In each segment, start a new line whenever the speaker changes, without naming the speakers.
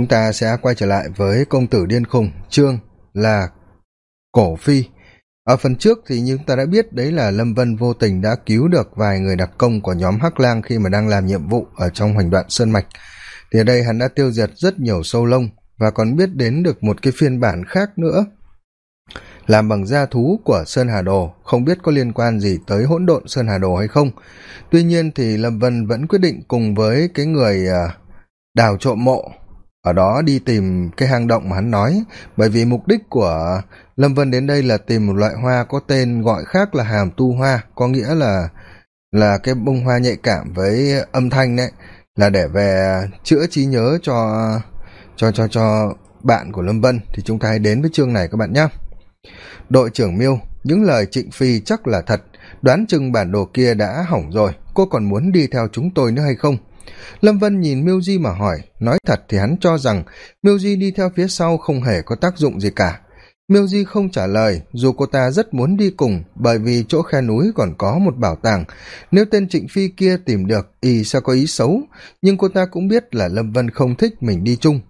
chúng ta sẽ quay trở lại với công tử điên khùng chương là cổ phi. Ở phần trước thì như chúng ta đã biết, đấy là lâm vân vô tình đã cứu được vài người đặc công của nhóm hắc lang khi mà đang làm nhiệm vụ ở trong hoành đoạn sơn mạch. Thì ở đây hắn đã tiêu diệt rất nhiều sâu lông và còn biết đến được một cái phiên bản khác nữa, làm bằng da thú của sơn hà đồ. Không biết có liên quan gì tới hỗn độn sơn hà đồ hay không. Tuy nhiên thì lâm vân vẫn quyết định cùng với cái người à, đào trộm mộ ở đó đi tìm cái hang động mà hắn nói, bởi vì mục đích của lâm vân đến đây là tìm một loại hoa có tên gọi khác là hàm tu hoa, có nghĩa là là cái bông hoa nhạy cảm với âm thanh đấy, là để về chữa trí nhớ cho cho cho cho bạn của lâm vân. Thì chúng ta hãy đến với chương này các bạn nhé. Đội trưởng miêu, những lời trịnh phi chắc là thật, đoán chừng bản đồ kia đã hỏng rồi, cô còn muốn đi theo chúng tôi nữa hay không? Lâm vân nhìn miêu di mà hỏi, nói thật thì hắn cho rằng miêu di đi theo phía sau không hề có tác dụng gì cả. Miêu di không trả lời, dù cô ta rất muốn đi cùng, bởi vì chỗ khe núi còn có một bảo tàng. Nếu tên trịnh phi kia tìm được, y sẽ có ý xấu. Nhưng cô ta cũng biết là lâm vân không thích mình đi chung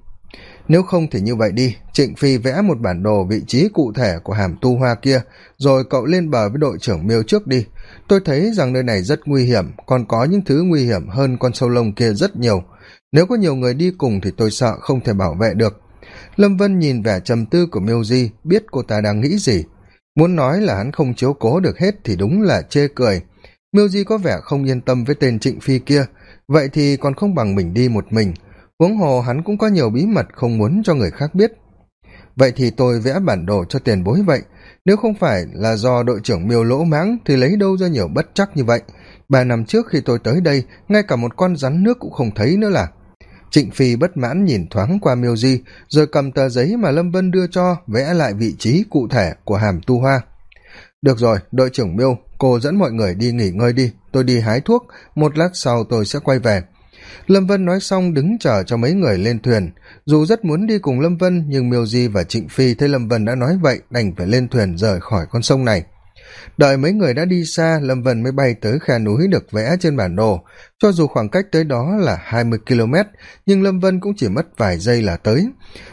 nếu không thì như vậy đi, trịnh phi vẽ một bản đồ vị trí cụ thể của hàm tu hoa kia, rồi cậu lên bờ với đội trưởng miêu trước đi. Tôi thấy rằng nơi này rất nguy hiểm, còn có những thứ nguy hiểm hơn con sâu lông kia rất nhiều. Nếu có nhiều người đi cùng thì tôi sợ không thể bảo vệ được. Lâm vân nhìn vẻ trầm tư của miêu di, biết cô ta đang nghĩ gì. Muốn nói là hắn không chiếu cố được hết thì đúng là chê cười. Miêu di có vẻ không yên tâm với tên trịnh phi kia, vậy thì còn không bằng mình đi một mình huống hồ hắn cũng có nhiều bí mật không muốn cho người khác biết. Vậy thì tôi vẽ bản đồ cho tiền bối vậy. Nếu không phải là do đội trưởng miêu lỗ mãng thì lấy đâu ra nhiều bất chắc như vậy? Ba năm trước khi tôi tới đây, ngay cả một con rắn nước cũng không thấy nữa là. Trịnh phi bất mãn nhìn thoáng qua miêu di, rồi cầm tờ giấy mà lâm vân đưa cho, vẽ lại vị trí cụ thể của hàm tu hoa. Được rồi, đội trưởng miêu, cô dẫn mọi người đi nghỉ ngơi đi. Tôi đi hái thuốc, một lát sau tôi sẽ quay về lâm vân nói xong đứng chờ cho mấy người lên thuyền. Dù rất muốn đi cùng lâm vân, nhưng miêu di và trịnh phi thấy lâm vân đã nói vậy, đành phải lên thuyền rời khỏi con sông này. Đợi mấy người đã đi xa, lâm vân mới bay tới khe núi được vẽ trên bản đồ. Cho dù khoảng cách tới đó là hai mươi km nhưng lâm vân cũng chỉ mất vài giây là tới.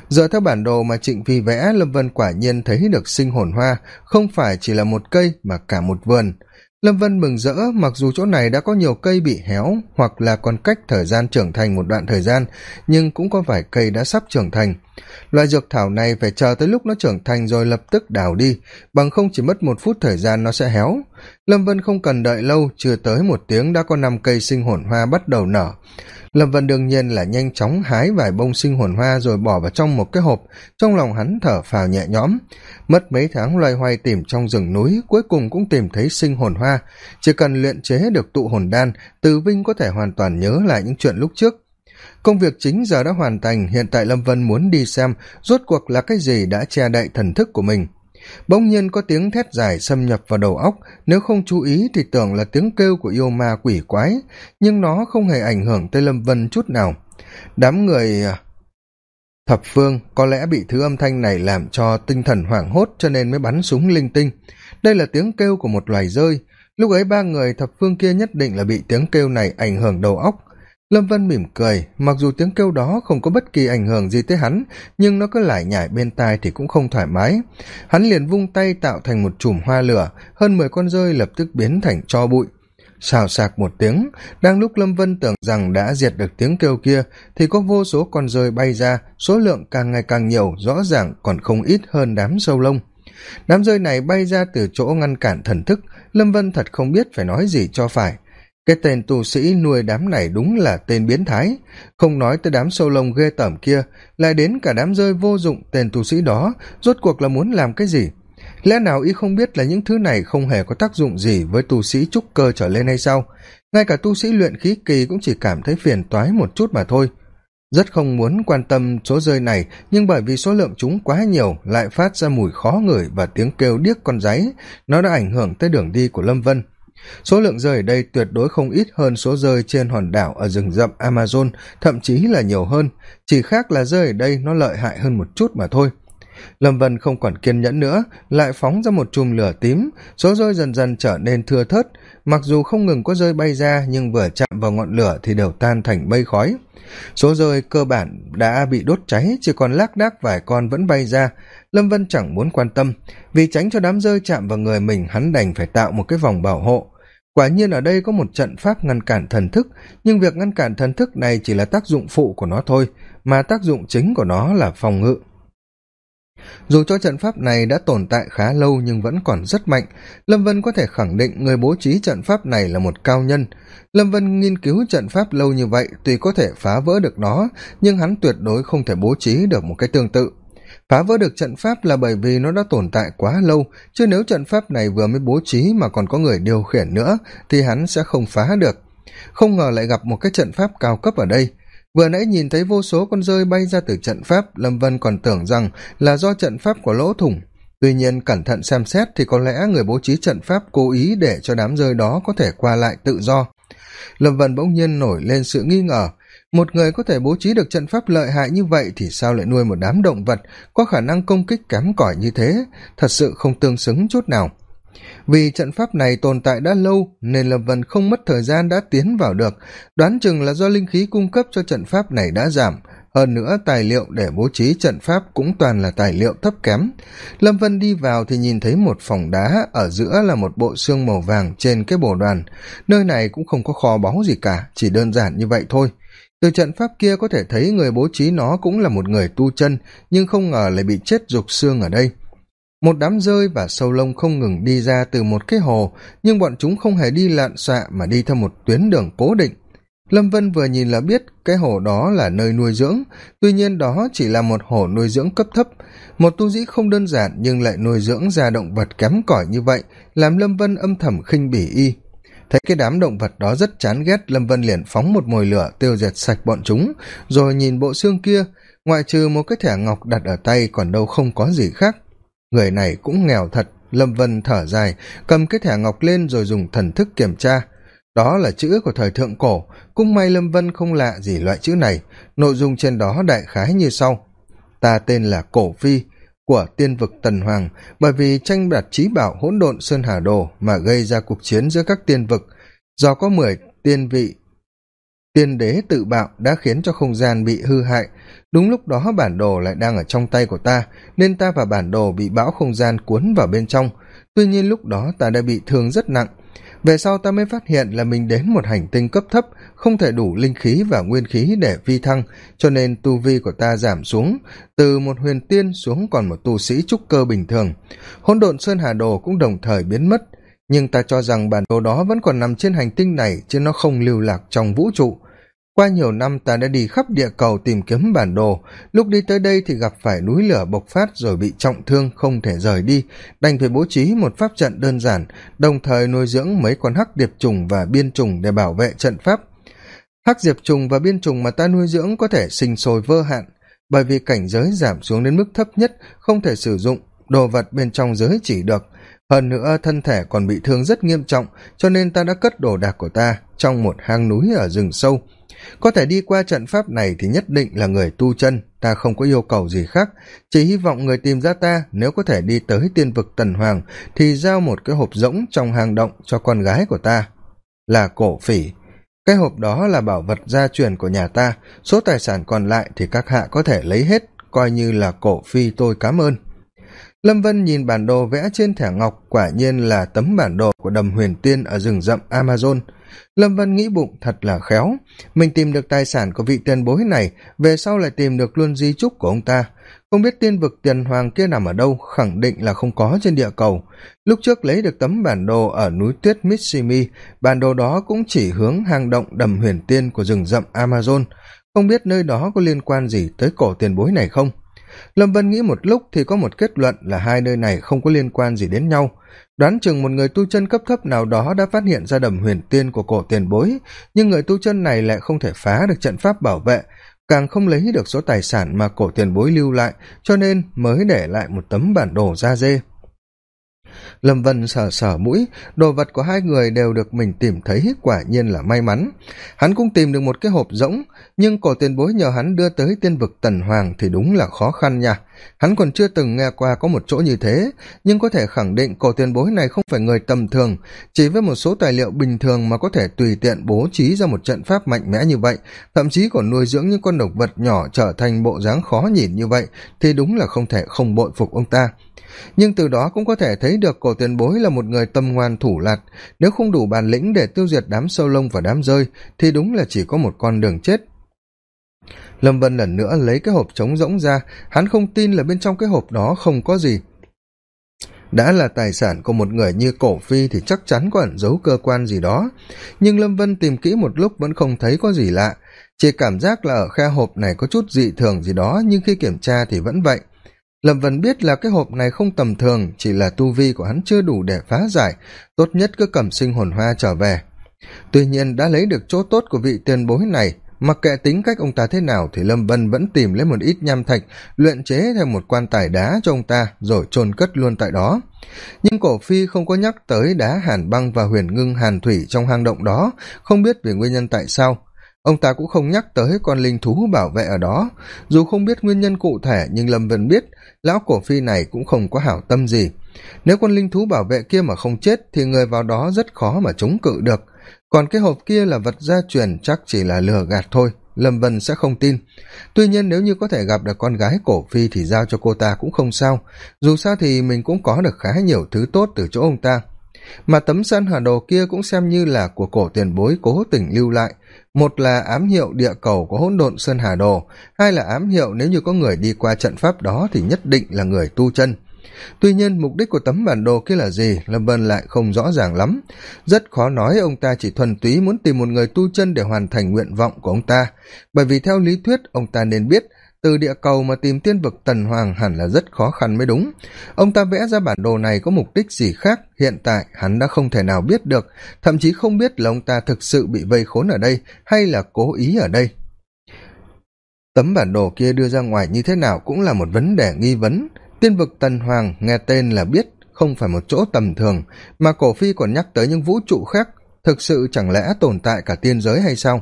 Dựa theo bản đồ mà trịnh phi vẽ, lâm vân quả nhiên thấy được sinh hồn hoa. Không phải chỉ là một cây, mà cả một vườn lâm vân mừng rỡ, mặc dù chỗ này đã có nhiều cây bị héo hoặc là còn cách thời gian trưởng thành một đoạn thời gian, nhưng cũng có vài cây đã sắp trưởng thành loại dược thảo này phải chờ tới lúc nó trưởng thành rồi lập tức đào đi, bằng không chỉ mất một phút thời gian nó sẽ héo. Lâm vân không cần đợi lâu, chưa tới một tiếng đã có năm cây sinh hồn hoa bắt đầu nở. Lâm vân đương nhiên là nhanh chóng hái vài bông sinh hồn hoa rồi bỏ vào trong một cái hộp, trong lòng hắn thở phào nhẹ nhõm. Mất mấy tháng loay hoay tìm trong rừng núi, cuối cùng cũng tìm thấy sinh hồn hoa. Chỉ cần luyện chế được tụ hồn đan, từ vinh có thể hoàn toàn nhớ lại những chuyện lúc trước công việc chính giờ đã hoàn thành, hiện tại lâm vân muốn đi xem rốt cuộc là cái gì đã che đậy thần thức của mình. Bỗng nhiên có tiếng thét dài xâm nhập vào đầu óc, nếu không chú ý thì tưởng là tiếng kêu của yêu ma quỷ quái, nhưng nó không hề ảnh hưởng tới lâm vân chút nào. Đám người à, thập phương có lẽ bị thứ âm thanh này làm cho tinh thần hoảng hốt cho nên mới bắn súng linh tinh. Đây là tiếng kêu của một loài rơi. Lúc ấy ba người thập phương kia nhất định là bị tiếng kêu này ảnh hưởng đầu óc lâm vân mỉm cười, mặc dù tiếng kêu đó không có bất kỳ ảnh hưởng gì tới hắn, nhưng nó cứ lải nhải bên tai thì cũng không thoải mái. Hắn liền vung tay tạo thành một chùm hoa lửa, hơn mười con rơi lập tức biến thành cho bụi. Xào sạc một tiếng, đang lúc lâm vân tưởng rằng đã diệt được tiếng kêu kia, thì có vô số con rơi bay ra, số lượng càng ngày càng nhiều, rõ ràng còn không ít hơn đám sâu lông. Đám rơi này bay ra từ chỗ ngăn cản thần thức, lâm vân thật không biết phải nói gì cho phải cái tên tu sĩ nuôi đám này đúng là tên biến thái. Không nói tới đám sâu lông ghê tởm kia, lại đến cả đám rơi vô dụng tên tu sĩ đó, rốt cuộc là muốn làm cái gì? Lẽ nào y không biết là những thứ này không hề có tác dụng gì với tu sĩ trúc cơ trở lên hay sao? Ngay cả tu sĩ luyện khí kỳ cũng chỉ cảm thấy phiền toái một chút mà thôi. Rất không muốn quan tâm số rơi này, nhưng bởi vì số lượng chúng quá nhiều, lại phát ra mùi khó ngửi và tiếng kêu điếc con giấy. Nó đã ảnh hưởng tới đường đi của lâm vân số lượng rơi ở đây tuyệt đối không ít hơn số rơi trên hòn đảo ở rừng rậm amazon, thậm chí là nhiều hơn. Chỉ khác là rơi ở đây nó lợi hại hơn một chút mà thôi. Lâm vân không còn kiên nhẫn nữa, lại phóng ra một chùm lửa tím. Số rơi dần dần trở nên thưa thớt. Mặc dù không ngừng có rơi bay ra, nhưng vừa chạm vào ngọn lửa thì đều tan thành mây khói. Số rơi cơ bản đã bị đốt cháy, chỉ còn lác đác vài con vẫn bay ra. Lâm vân chẳng muốn quan tâm. Vì tránh cho đám rơi chạm vào người mình, hắn đành phải tạo một cái vòng bảo hộ quả nhiên ở đây có một trận pháp ngăn cản thần thức, nhưng việc ngăn cản thần thức này chỉ là tác dụng phụ của nó thôi, mà tác dụng chính của nó là phòng ngự. Dù cho trận pháp này đã tồn tại khá lâu nhưng vẫn còn rất mạnh, lâm vân có thể khẳng định người bố trí trận pháp này là một cao nhân. Lâm vân nghiên cứu trận pháp lâu như vậy tuy có thể phá vỡ được nó, nhưng hắn tuyệt đối không thể bố trí được một cái tương tự phá vỡ được trận pháp là bởi vì nó đã tồn tại quá lâu, chứ nếu trận pháp này vừa mới bố trí mà còn có người điều khiển nữa, thì hắn sẽ không phá được. Không ngờ lại gặp một cái trận pháp cao cấp ở đây. Vừa nãy nhìn thấy vô số con rơi bay ra từ trận pháp, lâm vân còn tưởng rằng là do trận pháp có lỗ thủng. Tuy nhiên cẩn thận xem xét thì có lẽ người bố trí trận pháp cố ý để cho đám rơi đó có thể qua lại tự do. Lâm vân bỗng nhiên nổi lên sự nghi ngờ một người có thể bố trí được trận pháp lợi hại như vậy thì sao lại nuôi một đám động vật có khả năng công kích kém cỏi như thế? Thật sự không tương xứng chút nào. Vì trận pháp này tồn tại đã lâu, nên lâm vân không mất thời gian đã tiến vào được. Đoán chừng là do linh khí cung cấp cho trận pháp này đã giảm hơn nữa, tài liệu để bố trí trận pháp cũng toàn là tài liệu thấp kém. Lâm vân đi vào thì nhìn thấy một phòng đá, ở giữa là một bộ xương màu vàng trên cái bồ đoàn. Nơi này cũng không có kho báu gì cả, chỉ đơn giản như vậy thôi. Từ trận pháp kia có thể thấy người bố trí nó cũng là một người tu chân, nhưng không ngờ lại bị chết rục xương ở đây. Một đám rơi và sâu lông không ngừng đi ra từ một cái hồ, nhưng bọn chúng không hề đi lạn xạ mà đi theo một tuyến đường cố định lâm vân vừa nhìn là biết cái hồ đó là nơi nuôi dưỡng, tuy nhiên đó chỉ là một hồ nuôi dưỡng cấp thấp. Một tu dĩ không đơn giản nhưng lại nuôi dưỡng ra động vật kém cỏi như vậy, làm lâm vân âm thầm khinh bỉ y. Thấy cái đám động vật đó rất chán ghét, lâm vân liền phóng một mồi lửa tiêu diệt sạch bọn chúng, rồi nhìn bộ xương kia, ngoại trừ một cái thẻ ngọc đặt ở tay còn đâu không có gì khác. Người này cũng nghèo thật, lâm vân thở dài, cầm cái thẻ ngọc lên rồi dùng thần thức kiểm tra đó là chữ của thời thượng cổ. Cũng may lâm vân không lạ gì loại chữ này. Nội dung trên đó đại khái như sau. Ta tên là cổ phi, của tiên vực tần hoàng, bởi vì tranh đoạt trí bảo hỗn độn sơn hà đồ mà gây ra cuộc chiến giữa các tiên vực. Do có mười tiên vị, tiên đế tự bạo đã khiến cho không gian bị hư hại. Đúng lúc đó bản đồ lại đang ở trong tay của ta, nên ta và bản đồ bị bão không gian cuốn vào bên trong. Tuy nhiên lúc đó ta đã bị thương rất nặng về sau ta mới phát hiện là mình đến một hành tinh cấp thấp, không thể đủ linh khí và nguyên khí để vi thăng, cho nên tu vi của ta giảm xuống, từ một huyền tiên xuống còn một tu sĩ trúc cơ bình thường. Hỗn độn sơn hà đồ cũng đồng thời biến mất, nhưng ta cho rằng bản đồ đó vẫn còn nằm trên hành tinh này, chứ nó không lưu lạc trong vũ trụ qua nhiều năm ta đã đi khắp địa cầu tìm kiếm bản đồ. Lúc đi tới đây thì gặp phải núi lửa bộc phát rồi bị trọng thương, không thể rời đi. Đành phải bố trí một pháp trận đơn giản, đồng thời nuôi dưỡng mấy con hắc điệp trùng và biên trùng để bảo vệ trận pháp. Hắc diệp trùng và biên trùng mà ta nuôi dưỡng có thể sinh sôi vơ hạn, bởi vì cảnh giới giảm xuống đến mức thấp nhất, không thể sử dụng. Đồ vật bên trong giới chỉ được hơn nữa, thân thể còn bị thương rất nghiêm trọng, cho nên ta đã cất đồ đạc của ta trong một hang núi ở rừng sâu. Có thể đi qua trận pháp này thì nhất định là người tu chân, ta không có yêu cầu gì khác. Chỉ hy vọng người tìm ra ta, nếu có thể đi tới tiên vực tần hoàng, thì giao một cái hộp rỗng trong hang động cho con gái của ta, là cổ phỉ. Cái hộp đó là bảo vật gia truyền của nhà ta, số tài sản còn lại thì các hạ có thể lấy hết, coi như là cổ phi tôi cám ơn lâm vân nhìn bản đồ vẽ trên thẻ ngọc, quả nhiên là tấm bản đồ của đầm huyền tiên ở rừng rậm amazon. Lâm vân nghĩ bụng thật là khéo. Mình tìm được tài sản của vị tiền bối này, về sau lại tìm được luôn di trúc của ông ta. Không biết tiên vực tiền hoàng kia nằm ở đâu, khẳng định là không có trên địa cầu. Lúc trước lấy được tấm bản đồ ở núi tuyết mitsimi, bản đồ đó cũng chỉ hướng hang động đầm huyền tiên của rừng rậm amazon. Không biết nơi đó có liên quan gì tới cổ tiền bối này không? Lâm vân nghĩ một lúc thì có một kết luận là hai nơi này không có liên quan gì đến nhau. Đoán chừng một người tu chân cấp thấp nào đó đã phát hiện ra đầm huyền tiên của cổ tiền bối, nhưng người tu chân này lại không thể phá được trận pháp bảo vệ, càng không lấy được số tài sản mà cổ tiền bối lưu lại, cho nên mới để lại một tấm bản đồ da dê lâm vân sờ sờ mũi, đồ vật của hai người đều được mình tìm thấy, quả nhiên là may mắn. Hắn cũng tìm được một cái hộp rỗng, nhưng cổ tiền bối nhờ hắn đưa tới tiên vực tần hoàng thì đúng là khó khăn nha hắn còn chưa từng nghe qua có một chỗ như thế, nhưng có thể khẳng định cổ tiền bối này không phải người tầm thường. Chỉ với một số tài liệu bình thường mà có thể tùy tiện bố trí ra một trận pháp mạnh mẽ như vậy, thậm chí còn nuôi dưỡng những con động vật nhỏ trở thành bộ dáng khó nhìn như vậy, thì đúng là không thể không bội phục ông ta. Nhưng từ đó cũng có thể thấy được cổ tiền bối là một người tâm ngoan thủ lạt nếu không đủ bản lĩnh để tiêu diệt đám sâu lông và đám rơi, thì đúng là chỉ có một con đường chết lâm vân lần nữa lấy cái hộp trống rỗng ra, hắn không tin là bên trong cái hộp đó không có gì. Đã là tài sản của một người như cổ phi thì chắc chắn có ẩn giấu cơ quan gì đó. Nhưng lâm vân tìm kỹ một lúc vẫn không thấy có gì lạ. Chỉ cảm giác là ở khe hộp này có chút dị thường gì đó, nhưng khi kiểm tra thì vẫn vậy. Lâm vân biết là cái hộp này không tầm thường, chỉ là tu vi của hắn chưa đủ để phá giải. Tốt nhất cứ cầm sinh hồn hoa trở về. Tuy nhiên đã lấy được chỗ tốt của vị tiền bối này mặc kệ tính cách ông ta thế nào thì lâm vân vẫn tìm lấy một ít nham thạch, luyện chế thêm một quan tài đá cho ông ta rồi chôn cất luôn tại đó. Nhưng cổ phi không có nhắc tới đá hàn băng và huyền ngưng hàn thủy trong hang động đó, không biết vì nguyên nhân tại sao. Ông ta cũng không nhắc tới con linh thú bảo vệ ở đó. Dù không biết nguyên nhân cụ thể, nhưng lâm vân biết lão cổ phi này cũng không có hảo tâm gì. Nếu con linh thú bảo vệ kia mà không chết thì người vào đó rất khó mà chống cự được còn cái hộp kia là vật gia truyền, chắc chỉ là lừa gạt thôi, lâm vân sẽ không tin. Tuy nhiên nếu như có thể gặp được con gái cổ phi thì giao cho cô ta cũng không sao. Dù sao thì mình cũng có được khá nhiều thứ tốt từ chỗ ông ta. Mà tấm sân hà đồ kia cũng xem như là của cổ tiền bối cố tình lưu lại. Một là ám hiệu địa cầu có hỗn độn sơn hà đồ, hai là ám hiệu nếu như có người đi qua trận pháp đó thì nhất định là người tu chân tuy nhiên, mục đích của tấm bản đồ kia là gì, lâm vân lại không rõ ràng lắm. Rất khó nói ông ta chỉ thuần túy muốn tìm một người tu chân để hoàn thành nguyện vọng của ông ta. Bởi vì theo lý thuyết, ông ta nên biết, từ địa cầu mà tìm tiên vực tần hoàng hẳn là rất khó khăn mới đúng. Ông ta vẽ ra bản đồ này có mục đích gì khác, hiện tại hắn đã không thể nào biết được, thậm chí không biết là ông ta thực sự bị vây khốn ở đây hay là cố ý ở đây. Tấm bản đồ kia đưa ra ngoài như thế nào cũng là một vấn đề nghi vấn tiên vực tần hoàng nghe tên là biết, không phải một chỗ tầm thường, mà cổ phi còn nhắc tới những vũ trụ khác, thực sự chẳng lẽ tồn tại cả tiên giới hay sao?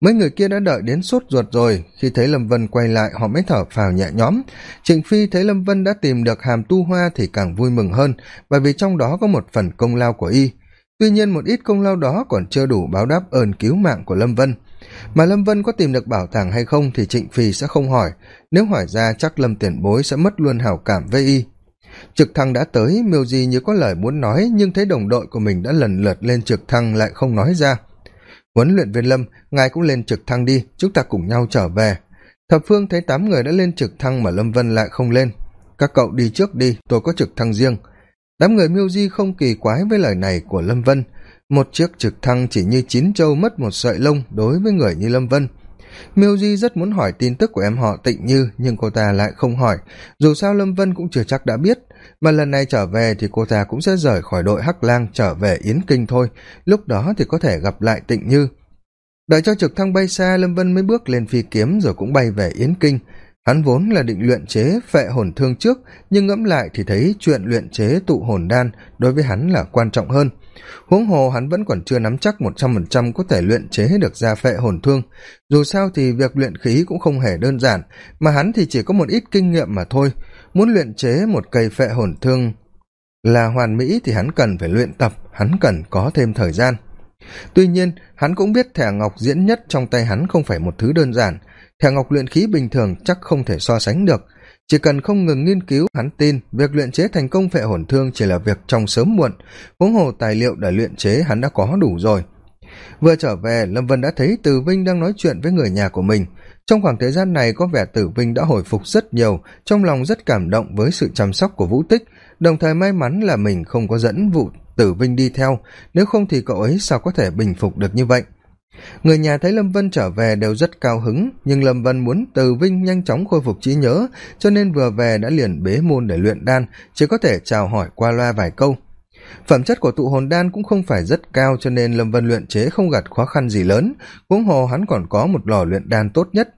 Mấy người kia đã đợi đến sốt ruột rồi, khi thấy lâm vân quay lại họ mới thở phào nhẹ nhõm. Trịnh phi thấy lâm vân đã tìm được hàm tu hoa thì càng vui mừng hơn, bởi vì trong đó có một phần công lao của y. Tuy nhiên một ít công lao đó còn chưa đủ báo đáp ơn cứu mạng của lâm vân mà lâm vân có tìm được bảo tàng hay không thì trịnh phi sẽ không hỏi. Nếu hỏi ra, chắc lâm tiền bối sẽ mất luôn hảo cảm với y. Trực thăng đã tới, miêu di như có lời muốn nói, nhưng thấy đồng đội của mình đã lần lượt lên trực thăng lại không nói ra. Huấn luyện viên lâm, ngài cũng lên trực thăng đi, chúng ta cùng nhau trở về. Thập phương thấy tám người đã lên trực thăng mà lâm vân lại không lên. Các cậu đi trước đi, tôi có trực thăng riêng. Đám người miêu di không kỳ quái với lời này của lâm vân một chiếc trực thăng chỉ như chín châu mất một sợi lông đối với người như lâm vân. Miêu di rất muốn hỏi tin tức của em họ tịnh như, nhưng cô ta lại không hỏi. Dù sao lâm vân cũng chưa chắc đã biết, mà lần này trở về thì cô ta cũng sẽ rời khỏi đội hắc lang, trở về yến kinh thôi. Lúc đó thì có thể gặp lại tịnh như. Đợi cho trực thăng bay xa, lâm vân mới bước lên phi kiếm rồi cũng bay về yến kinh. Hắn vốn là định luyện chế phệ hồn thương trước, nhưng ngẫm lại thì thấy chuyện luyện chế tụ hồn đan đối với hắn là quan trọng hơn huống hồ hắn vẫn còn chưa nắm chắc một trăm phần trăm có thể luyện chế được ra phệ hồn thương. Dù sao thì việc luyện khí cũng không hề đơn giản, mà hắn thì chỉ có một ít kinh nghiệm mà thôi. Muốn luyện chế một cây phệ hồn thương là hoàn mỹ thì hắn cần phải luyện tập, hắn cần có thêm thời gian. Tuy nhiên, hắn cũng biết thẻ ngọc diễn nhất trong tay hắn không phải một thứ đơn giản. Thẻ ngọc luyện khí bình thường chắc không thể so sánh được chỉ cần không ngừng nghiên cứu, hắn tin việc luyện chế thành công phệ hồn thương chỉ là việc trong sớm muộn. Huống hồ tài liệu để luyện chế, hắn đã có đủ rồi. Vừa trở về, lâm vân đã thấy từ vinh đang nói chuyện với người nhà của mình. Trong khoảng thời gian này, có vẻ tử vinh đã hồi phục rất nhiều, trong lòng rất cảm động với sự chăm sóc của vũ tích. Đồng thời may mắn là mình không có dẫn vụ tử vinh đi theo. Nếu không thì cậu ấy sao có thể bình phục được như vậy? Người nhà thấy lâm vân trở về đều rất cao hứng, nhưng lâm vân muốn từ vinh nhanh chóng khôi phục trí nhớ, cho nên vừa về đã liền bế môn để luyện đan, chỉ có thể chào hỏi qua loa vài câu. Phẩm chất của tụ hồn đan cũng không phải rất cao, cho nên lâm vân luyện chế không gặp khó khăn gì lớn, huống hồ hắn còn có một lò luyện đan tốt nhất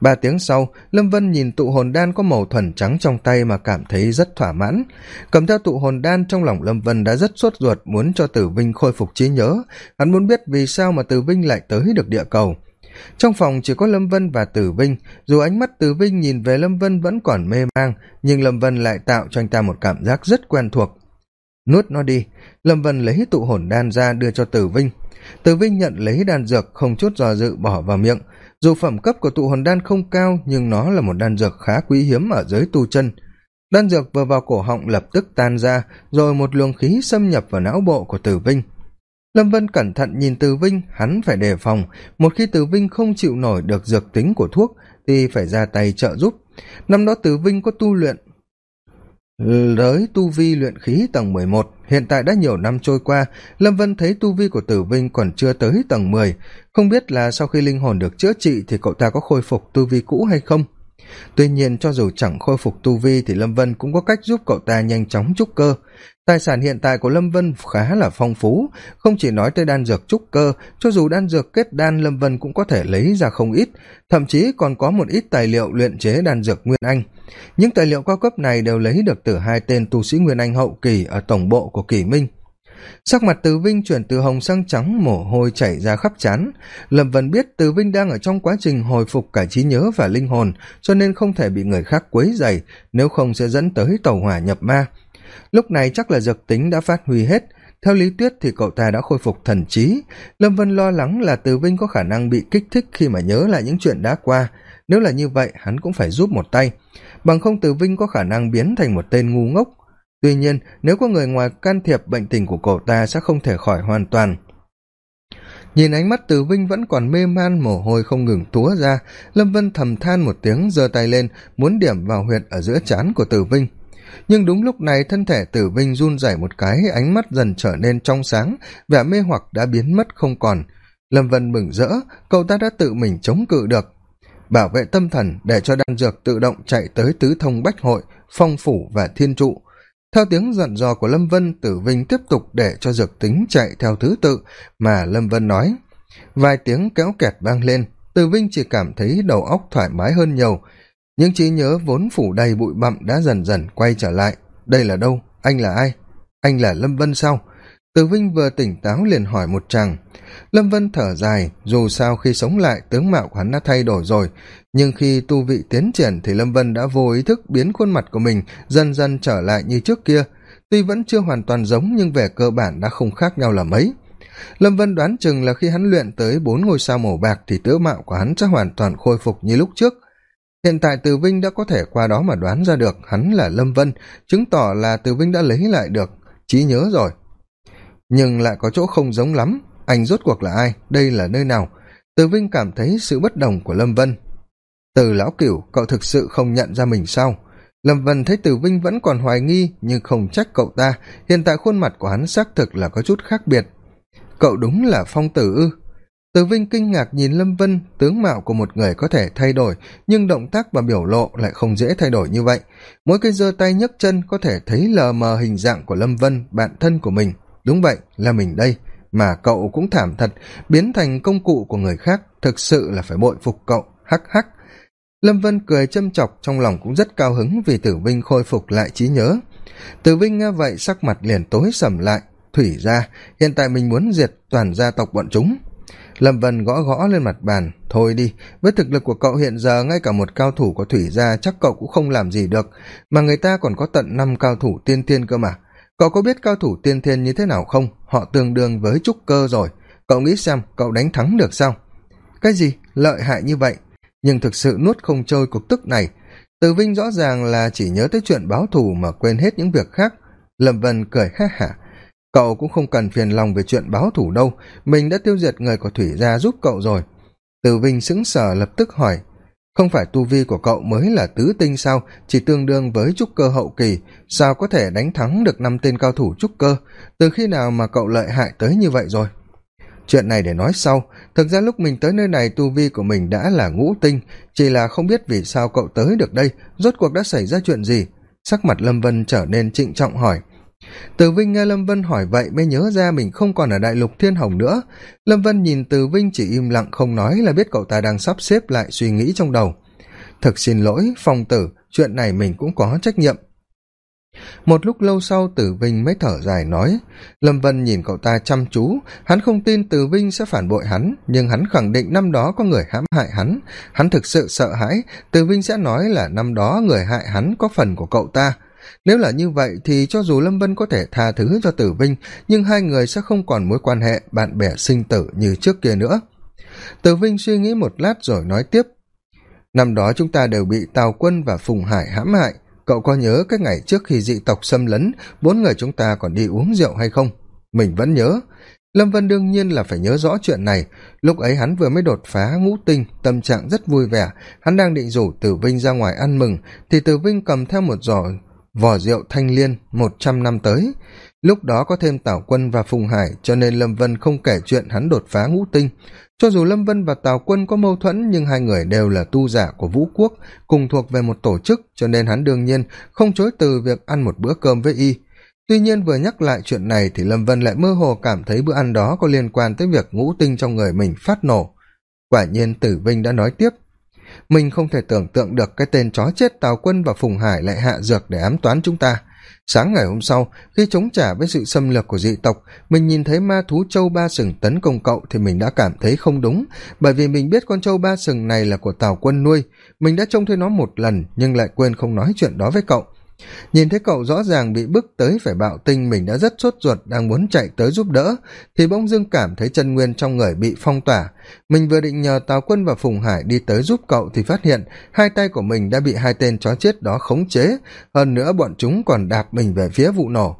ba tiếng sau, lâm vân nhìn tụ hồn đan có màu thuần trắng trong tay mà cảm thấy rất thỏa mãn. Cầm theo tụ hồn đan trong lòng lâm vân đã rất sốt ruột muốn cho tử vinh khôi phục trí nhớ. Hắn muốn biết vì sao mà tử vinh lại tới được địa cầu. Trong phòng chỉ có lâm vân và tử vinh. Dù ánh mắt tử vinh nhìn về lâm vân vẫn còn mê mang, nhưng lâm vân lại tạo cho anh ta một cảm giác rất quen thuộc. Nuốt nó đi. Lâm vân lấy tụ hồn đan ra đưa cho tử vinh. Tử vinh nhận lấy đan dược, không chút do dự bỏ vào miệng dù phẩm cấp của tụ hồn đan không cao, nhưng nó là một đan dược khá quý hiếm ở giới tu chân. Đan dược vừa vào cổ họng lập tức tan ra, rồi một luồng khí xâm nhập vào não bộ của tử vinh. Lâm vân cẩn thận nhìn tử vinh, hắn phải đề phòng. Một khi tử vinh không chịu nổi được dược tính của thuốc, thì phải ra tay trợ giúp. Năm đó tử vinh có tu luyện tới tu vi luyện khí tầng mười một, hiện tại đã nhiều năm trôi qua, lâm vân thấy tu vi của tử vinh còn chưa tới tầng mười. Không biết là sau khi linh hồn được chữa trị thì cậu ta có khôi phục tu vi cũ hay không? Tuy nhiên, cho dù chẳng khôi phục tu vi thì lâm vân cũng có cách giúp cậu ta nhanh chóng trúc cơ. Tài sản hiện tại của lâm vân khá là phong phú, không chỉ nói tới đan dược trúc cơ, cho dù đan dược kết đan lâm vân cũng có thể lấy ra không ít, thậm chí còn có một ít tài liệu luyện chế đan dược nguyên anh. Những tài liệu cao cấp này đều lấy được từ hai tên tu sĩ nguyên anh hậu kỳ ở tổng bộ của kỷ minh sắc mặt từ vinh chuyển từ hồng sang trắng, mồ hôi chảy ra khắp trán. Lâm vân biết từ vinh đang ở trong quá trình hồi phục cả trí nhớ và linh hồn, cho nên không thể bị người khác quấy dày nếu không sẽ dẫn tới tàu hỏa nhập ma. Lúc này chắc là dược tính đã phát huy hết. Theo lý thuyết thì cậu ta đã khôi phục thần trí. Lâm vân lo lắng là từ vinh có khả năng bị kích thích khi mà nhớ lại những chuyện đã qua. Nếu là như vậy, hắn cũng phải giúp một tay. Bằng không từ vinh có khả năng biến thành một tên ngu ngốc tuy nhiên, nếu có người ngoài can thiệp, bệnh tình của cậu ta sẽ không thể khỏi hoàn toàn. Nhìn ánh mắt từ vinh vẫn còn mê man, mồ hôi không ngừng túa ra, lâm vân thầm than một tiếng, giơ tay lên, muốn điểm vào huyệt ở giữa trán của tử vinh. Nhưng đúng lúc này, thân thể tử vinh run rẩy một cái, ánh mắt dần trở nên trong sáng, vẻ mê hoặc đã biến mất không còn. Lâm vân mừng rỡ, cậu ta đã tự mình chống cự được. Bảo vệ tâm thần để cho đan dược tự động chạy tới tứ thông bách hội, phong phủ và thiên trụ theo tiếng dặn dò của lâm vân, tử vinh tiếp tục để cho dược tính chạy theo thứ tự, mà lâm vân nói. Vài tiếng kéo kẹt vang lên, tử vinh chỉ cảm thấy đầu óc thoải mái hơn nhiều. Những trí nhớ vốn phủ đầy bụi bặm đã dần dần quay trở lại. Đây là đâu? Anh là ai? Anh là lâm vân sao? Từ vinh vừa tỉnh táo liền hỏi một chàng. Lâm vân thở dài, dù sao khi sống lại tướng mạo của hắn đã thay đổi rồi, nhưng khi tu vị tiến triển thì lâm vân đã vô ý thức biến khuôn mặt của mình dần dần trở lại như trước kia. Tuy vẫn chưa hoàn toàn giống nhưng về cơ bản đã không khác nhau là mấy. Lâm vân đoán chừng là khi hắn luyện tới bốn ngôi sao màu bạc thì tướng mạo của hắn sẽ hoàn toàn khôi phục như lúc trước. Hiện tại từ vinh đã có thể qua đó mà đoán ra được hắn là lâm vân, chứng tỏ là từ vinh đã lấy lại được. Trí nhớ rồi nhưng lại có chỗ không giống lắm. Anh rốt cuộc là ai? Đây là nơi nào? Từ vinh cảm thấy sự bất đồng của lâm vân. Từ lão cửu, cậu thực sự không nhận ra mình sao? Lâm vân thấy từ vinh vẫn còn hoài nghi, nhưng không trách cậu ta. Hiện tại khuôn mặt của hắn xác thực là có chút khác biệt. Cậu đúng là phong tử ư? Từ vinh kinh ngạc nhìn lâm vân, tướng mạo của một người có thể thay đổi, nhưng động tác và biểu lộ lại không dễ thay đổi như vậy. Mỗi cái giơ tay nhấc chân có thể thấy lờ mờ hình dạng của lâm vân, bạn thân của mình đúng vậy, là mình đây, mà cậu cũng thảm thật, biến thành công cụ của người khác, thực sự là phải bội phục cậu, hắc hắc. Lâm vân cười châm chọc, trong lòng cũng rất cao hứng vì tử vinh khôi phục lại trí nhớ. Tử vinh nghe vậy, sắc mặt liền tối sầm lại. Thủy ra, hiện tại mình muốn diệt toàn gia tộc bọn chúng. Lâm vân gõ gõ lên mặt bàn. Thôi đi, với thực lực của cậu hiện giờ, ngay cả một cao thủ của thủy gia chắc cậu cũng không làm gì được. Mà người ta còn có tận năm cao thủ tiên thiên cơ mà cậu có biết cao thủ tiên thiên như thế nào không? Họ tương đương với trúc cơ rồi. Cậu nghĩ xem, cậu đánh thắng được sao? Cái gì? Lợi hại như vậy. Nhưng thực sự nuốt không trôi cục tức này. Từ vinh rõ ràng là chỉ nhớ tới chuyện báo thù mà quên hết những việc khác. Lâm vân cười ha hả. Cậu cũng không cần phiền lòng về chuyện báo thù đâu. Mình đã tiêu diệt người của thủy gia giúp cậu rồi. Từ vinh sững sờ lập tức hỏi không phải tu vi của cậu mới là tứ tinh sao? Chỉ tương đương với trúc cơ hậu kỳ. Sao có thể đánh thắng được năm tên cao thủ trúc cơ? Từ khi nào mà cậu lợi hại tới như vậy rồi? Chuyện này để nói sau. Thực ra lúc mình tới nơi này, tu vi của mình đã là ngũ tinh. Chỉ là không biết vì sao cậu tới được đây. Rốt cuộc đã xảy ra chuyện gì? Sắc mặt lâm vân trở nên trịnh trọng hỏi từ vinh nghe lâm vân hỏi vậy mới nhớ ra mình không còn ở đại lục thiên hồng nữa. Lâm vân nhìn từ vinh chỉ im lặng không nói là biết cậu ta đang sắp xếp lại suy nghĩ trong đầu. Thực xin lỗi, phong tử, chuyện này mình cũng có trách nhiệm. Một lúc lâu sau tử vinh mới thở dài nói, lâm vân nhìn cậu ta chăm chú, hắn không tin tử vinh sẽ phản bội hắn, nhưng hắn khẳng định năm đó có người hãm hại hắn. Hắn thực sự sợ hãi tử vinh sẽ nói là năm đó người hại hắn có phần của cậu ta nếu là như vậy thì cho dù lâm vân có thể tha thứ cho tử vinh, nhưng hai người sẽ không còn mối quan hệ bạn bè sinh tử như trước kia nữa. Tử vinh suy nghĩ một lát rồi nói tiếp, năm đó chúng ta đều bị tào quân và phùng hải hãm hại. Cậu có nhớ cái ngày trước khi dị tộc xâm lấn, bốn người chúng ta còn đi uống rượu hay không? Mình vẫn nhớ. Lâm vân đương nhiên là phải nhớ rõ chuyện này. Lúc ấy hắn vừa mới đột phá ngũ tinh, tâm trạng rất vui vẻ. Hắn đang định rủ tử vinh ra ngoài ăn mừng, thì tử vinh cầm theo một giỏ vỏ rượu thanh liên một trăm năm tới. Lúc đó có thêm tào quân và phùng hải, cho nên lâm vân không kể chuyện hắn đột phá ngũ tinh. Cho dù lâm vân và tào quân có mâu thuẫn, nhưng hai người đều là tu giả của vũ quốc, cùng thuộc về một tổ chức, cho nên hắn đương nhiên không chối từ việc ăn một bữa cơm với y. Tuy nhiên vừa nhắc lại chuyện này thì lâm vân lại mơ hồ cảm thấy bữa ăn đó có liên quan tới việc ngũ tinh trong người mình phát nổ. Quả nhiên tử vinh đã nói tiếp mình không thể tưởng tượng được cái tên chó chết tào quân và phùng hải lại hạ dược để ám toán chúng ta. Sáng ngày hôm sau, khi chống trả với sự xâm lược của dị tộc, mình nhìn thấy ma thú châu ba sừng tấn công cậu thì mình đã cảm thấy không đúng, bởi vì mình biết con châu ba sừng này là của tào quân nuôi. Mình đã trông thấy nó một lần nhưng lại quên không nói chuyện đó với cậu nhìn thấy cậu rõ ràng bị bức tới phải bạo tinh mình đã rất sốt ruột, đang muốn chạy tới giúp đỡ, thì bỗng dưng cảm thấy chân nguyên trong người bị phong tỏa. Mình vừa định nhờ tào quân và phùng hải đi tới giúp cậu thì phát hiện hai tay của mình đã bị hai tên chó chết đó khống chế, hơn nữa bọn chúng còn đạp mình về phía vụ nổ.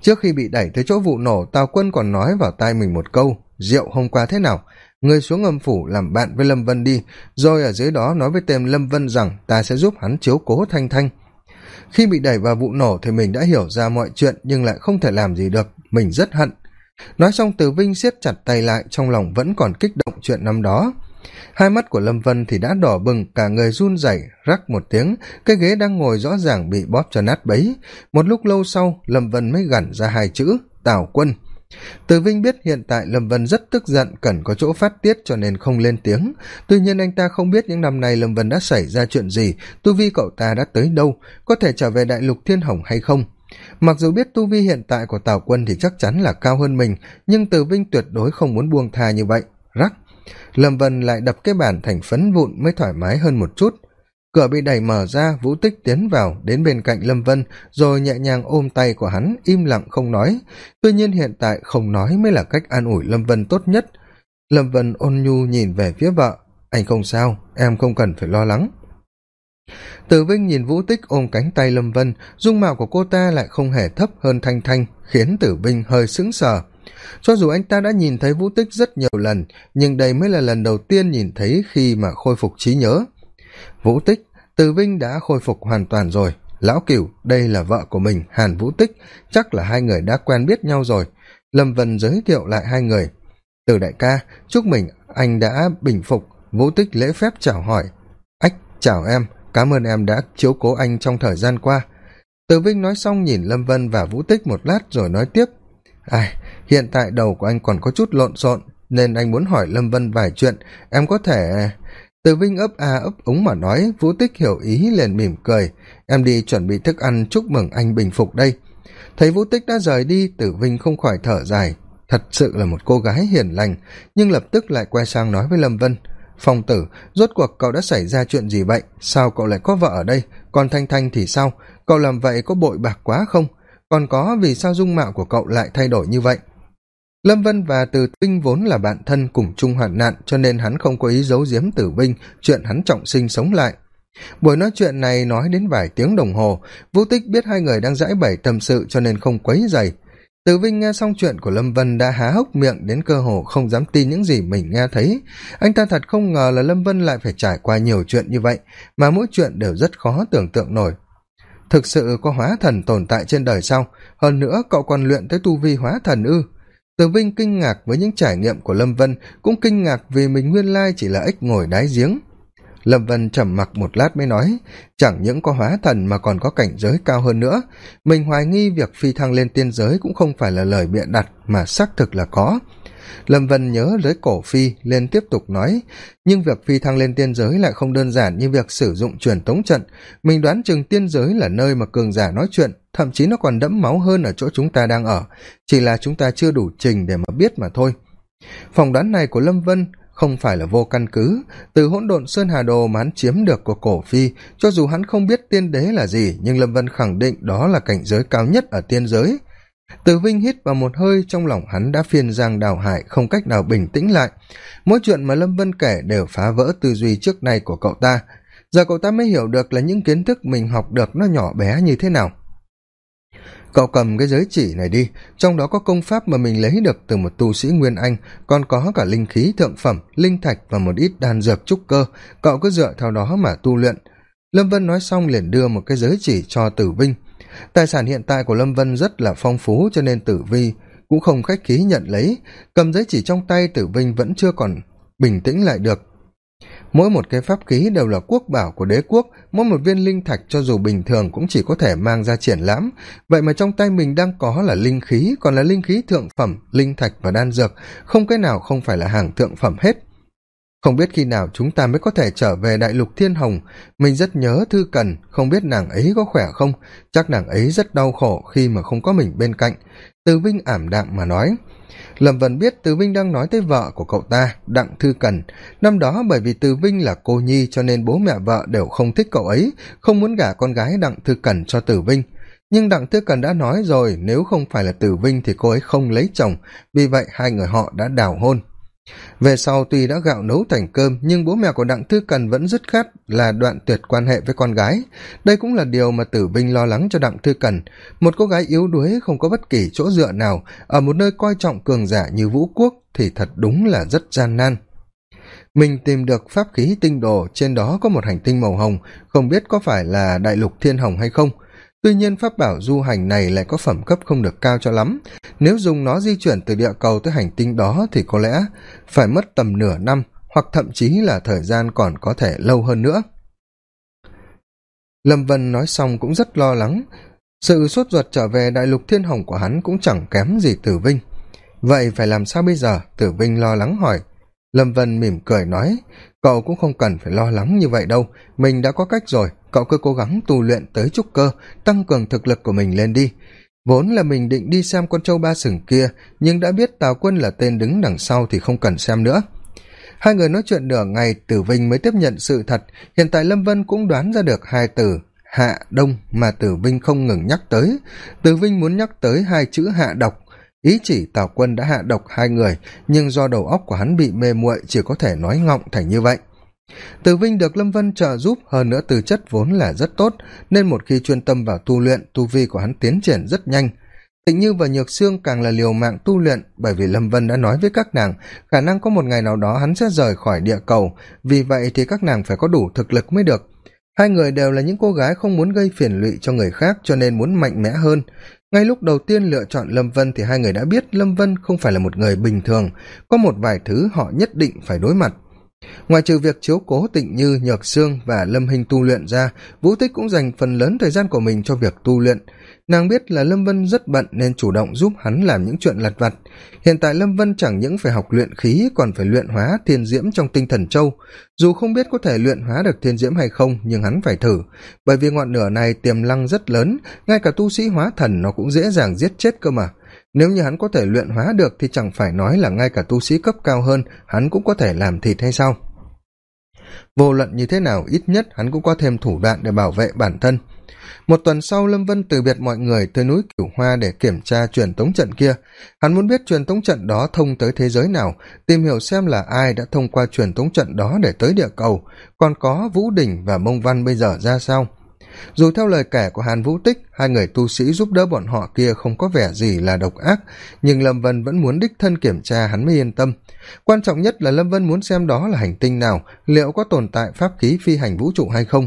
Trước khi bị đẩy tới chỗ vụ nổ, tào quân còn nói vào tai mình một câu, rượu hôm qua thế nào? Người xuống âm phủ làm bạn với lâm vân đi, rồi ở dưới đó nói với tên lâm vân rằng ta sẽ giúp hắn chiếu cố thanh thanh khi bị đẩy vào vụ nổ thì mình đã hiểu ra mọi chuyện nhưng lại không thể làm gì được, mình rất hận. Nói xong, từ vinh siết chặt tay lại, trong lòng vẫn còn kích động chuyện năm đó. Hai mắt của lâm vân thì đã đỏ bừng, cả người run rẩy, rắc một tiếng, cái ghế đang ngồi rõ ràng bị bóp cho nát bấy. Một lúc lâu sau, lâm vân mới gằn ra hai chữ, tào quân từ vinh biết hiện tại lâm vân rất tức giận, cần có chỗ phát tiết cho nên không lên tiếng. Tuy nhiên anh ta không biết những năm nay lâm vân đã xảy ra chuyện gì, tu vi cậu ta đã tới đâu, có thể trở về đại lục thiên hồng hay không? Mặc dù biết tu vi hiện tại của tào quân thì chắc chắn là cao hơn mình, nhưng từ vinh tuyệt đối không muốn buông tha như vậy. Rắc! Lâm vân lại đập cái bản thành phấn vụn mới thoải mái hơn một chút cửa bị đẩy mở ra, vũ tích tiến vào, đến bên cạnh lâm vân, rồi nhẹ nhàng ôm tay của hắn, im lặng không nói. Tuy nhiên hiện tại không nói mới là cách an ủi lâm vân tốt nhất. Lâm vân ôn nhu nhìn về phía vợ. Anh không sao, em không cần phải lo lắng. Tử vinh nhìn vũ tích ôm cánh tay lâm vân, dung mạo của cô ta lại không hề thấp hơn thanh thanh, khiến tử vinh hơi sững sờ. Cho dù anh ta đã nhìn thấy vũ tích rất nhiều lần, nhưng đây mới là lần đầu tiên nhìn thấy khi mà khôi phục trí nhớ vũ tích, từ vinh đã khôi phục hoàn toàn rồi. Lão cửu, đây là vợ của mình, hàn vũ tích, chắc là hai người đã quen biết nhau rồi. Lâm vân giới thiệu lại hai người. Từ đại ca, chúc mừng anh đã bình phục. Vũ tích lễ phép chào hỏi. Ách, chào em, cảm ơn em đã chiếu cố anh trong thời gian qua. Từ vinh nói xong nhìn lâm vân và vũ tích một lát rồi nói tiếp. Ai, hiện tại đầu của anh còn có chút lộn xộn, nên anh muốn hỏi lâm vân vài chuyện. Em có thể từ vinh ấp a ấp úng mà nói, vũ tích hiểu ý liền mỉm cười. Em đi chuẩn bị thức ăn, chúc mừng anh bình phục đây. Thấy vũ tích đã rời đi, tử vinh không khỏi thở dài. Thật sự là một cô gái hiền lành, nhưng lập tức lại quay sang nói với lâm vân. Phong tử, rốt cuộc cậu đã xảy ra chuyện gì vậy? Sao cậu lại có vợ ở đây? Còn thanh thanh thì sao? Cậu làm vậy có bội bạc quá không? Còn có vì sao dung mạo của cậu lại thay đổi như vậy? Lâm vân và từ Tinh vốn là bạn thân cùng chung hoạn nạn cho nên hắn không có ý giấu giếm tử vinh, chuyện hắn trọng sinh sống lại. Buổi nói chuyện này nói đến vài tiếng đồng hồ, vũ tích biết hai người đang giãi bày tâm sự cho nên không quấy dày từ vinh nghe xong chuyện của lâm vân đã há hốc miệng đến cơ hồ không dám tin những gì mình nghe thấy. Anh ta thật không ngờ là lâm vân lại phải trải qua nhiều chuyện như vậy, mà mỗi chuyện đều rất khó tưởng tượng nổi. Thực sự có hóa thần tồn tại trên đời sau hơn nữa cậu còn luyện tới tu vi hóa thần ư? Tử vinh kinh ngạc với những trải nghiệm của lâm vân, cũng kinh ngạc vì mình nguyên lai chỉ là ếch ngồi đáy giếng. Lâm vân trầm mặc một lát mới nói, chẳng những có hóa thần mà còn có cảnh giới cao hơn nữa. Mình hoài nghi việc phi thăng lên tiên giới cũng không phải là lời bịa đặt mà xác thực là có lâm vân nhớ tới cổ phi lên tiếp tục nói, nhưng việc phi thăng lên tiên giới lại không đơn giản như việc sử dụng truyền tống trận. Mình đoán chừng tiên giới là nơi mà cường giả nói chuyện, thậm chí nó còn đẫm máu hơn ở chỗ chúng ta đang ở. Chỉ là chúng ta chưa đủ trình để mà biết mà thôi. Phỏng đoán này của lâm vân không phải là vô căn cứ. Từ hỗn độn sơn hà đồ mà hắn chiếm được của cổ phi, cho dù hắn không biết tiên đế là gì, nhưng lâm vân khẳng định đó là cảnh giới cao nhất ở tiên giới. Tử vinh hít vào một hơi, trong lòng hắn đã phiên giang đào hải không cách nào bình tĩnh lại. Mỗi chuyện mà lâm vân kể đều phá vỡ tư duy trước nay của cậu ta. Giờ cậu ta mới hiểu được là những kiến thức mình học được nó nhỏ bé như thế nào. Cậu cầm cái giới chỉ này đi, trong đó có công pháp mà mình lấy được từ một tu sĩ nguyên anh, còn có cả linh khí, thượng phẩm, linh thạch và một ít đan dược trúc cơ. Cậu cứ dựa theo đó mà tu luyện. Lâm vân nói xong liền đưa một cái giới chỉ cho tử vinh tài sản hiện tại của lâm vân rất là phong phú cho nên tử vi cũng không khách khí nhận lấy. Cầm giấy chỉ trong tay, tử vinh vẫn chưa còn bình tĩnh lại được. Mỗi một cái pháp khí đều là quốc bảo của đế quốc, mỗi một viên linh thạch cho dù bình thường cũng chỉ có thể mang ra triển lãm. Vậy mà trong tay mình đang có là linh khí, còn là linh khí thượng phẩm, linh thạch và đan dược, không cái nào không phải là hàng thượng phẩm hết không biết khi nào chúng ta mới có thể trở về đại lục thiên hồng. Mình rất nhớ thư cần, không biết nàng ấy có khỏe không? Chắc nàng ấy rất đau khổ khi mà không có mình bên cạnh. Từ vinh ảm đạm mà nói, lâm vân biết từ vinh đang nói tới vợ của cậu ta, đặng thư cần. Năm đó bởi vì từ vinh là cô nhi cho nên bố mẹ vợ đều không thích cậu ấy, không muốn gả con gái đặng thư cần cho tử vinh. Nhưng đặng thư cần đã nói rồi, nếu không phải là tử vinh thì cô ấy không lấy chồng. Vì vậy hai người họ đã đào hôn về sau tuy đã gạo nấu thành cơm, nhưng bố mẹ của đặng thư cần vẫn dứt khát là đoạn tuyệt quan hệ với con gái. Đây cũng là điều mà tử vinh lo lắng cho đặng thư cần. Một cô gái yếu đuối không có bất kỳ chỗ dựa nào, ở một nơi coi trọng cường giả như vũ quốc thì thật đúng là rất gian nan. Mình tìm được pháp khí tinh đồ, trên đó có một hành tinh màu hồng, không biết có phải là đại lục thiên hồng hay không tuy nhiên pháp bảo du hành này lại có phẩm cấp không được cao cho lắm. Nếu dùng nó di chuyển từ địa cầu tới hành tinh đó thì có lẽ phải mất tầm nửa năm hoặc thậm chí là thời gian còn có thể lâu hơn nữa. Lâm vân nói xong cũng rất lo lắng. Sự sốt ruột trở về đại lục thiên hồng của hắn cũng chẳng kém gì tử vinh. Vậy phải làm sao bây giờ? Tử vinh lo lắng hỏi lâm vân mỉm cười nói, cậu cũng không cần phải lo lắng như vậy đâu. Mình đã có cách rồi. Cậu cứ cố gắng tu luyện tới trúc cơ, tăng cường thực lực của mình lên đi. Vốn là mình định đi xem con trâu ba sừng kia, nhưng đã biết tào quân là tên đứng đằng sau thì không cần xem nữa. Hai người nói chuyện nửa ngày, tử vinh mới tiếp nhận sự thật. Hiện tại lâm vân cũng đoán ra được hai từ hạ đông mà tử vinh không ngừng nhắc tới. Tử vinh muốn nhắc tới hai chữ hạ độc ý chỉ tào quân đã hạ độc hai người, nhưng do đầu óc của hắn bị mê muội chỉ có thể nói ngọng thành như vậy. Từ vinh được lâm vân trợ giúp, hơn nữa từ chất vốn là rất tốt, nên một khi chuyên tâm vào tu luyện, tu vi của hắn tiến triển rất nhanh. Tịnh như và nhược Sương càng là liều mạng tu luyện, bởi vì lâm vân đã nói với các nàng, khả năng có một ngày nào đó hắn sẽ rời khỏi địa cầu, vì vậy thì các nàng phải có đủ thực lực mới được. Hai người đều là những cô gái không muốn gây phiền lụy cho người khác, cho nên muốn mạnh mẽ hơn ngay lúc đầu tiên lựa chọn lâm vân thì hai người đã biết lâm vân không phải là một người bình thường, có một vài thứ họ nhất định phải đối mặt. Ngoài trừ việc chiếu cố tịnh như, nhược sương và lâm hình tu luyện ra, vũ tích cũng dành phần lớn thời gian của mình cho việc tu luyện nàng biết là lâm vân rất bận nên chủ động giúp hắn làm những chuyện lặt vặt. Hiện tại lâm vân chẳng những phải học luyện khí, còn phải luyện hóa thiên diễm trong tinh thần châu. Dù không biết có thể luyện hóa được thiên diễm hay không, nhưng hắn phải thử. Bởi vì ngọn lửa này tiềm năng rất lớn, ngay cả tu sĩ hóa thần nó cũng dễ dàng giết chết cơ mà. Nếu như hắn có thể luyện hóa được thì chẳng phải nói là ngay cả tu sĩ cấp cao hơn, hắn cũng có thể làm thịt hay sao? Vô luận như thế nào, ít nhất hắn cũng có thêm thủ đoạn để bảo vệ bản thân một tuần sau lâm vân từ biệt mọi người tới núi cửu hoa để kiểm tra truyền tống trận kia. Hắn muốn biết truyền tống trận đó thông tới thế giới nào, tìm hiểu xem là ai đã thông qua truyền tống trận đó để tới địa cầu, còn có vũ đình và mông văn bây giờ ra sao. Dù theo lời kể của hàn vũ tích, hai người tu sĩ giúp đỡ bọn họ kia không có vẻ gì là độc ác, nhưng lâm vân vẫn muốn đích thân kiểm tra hắn mới yên tâm. Quan trọng nhất là lâm vân muốn xem đó là hành tinh nào, liệu có tồn tại pháp khí phi hành vũ trụ hay không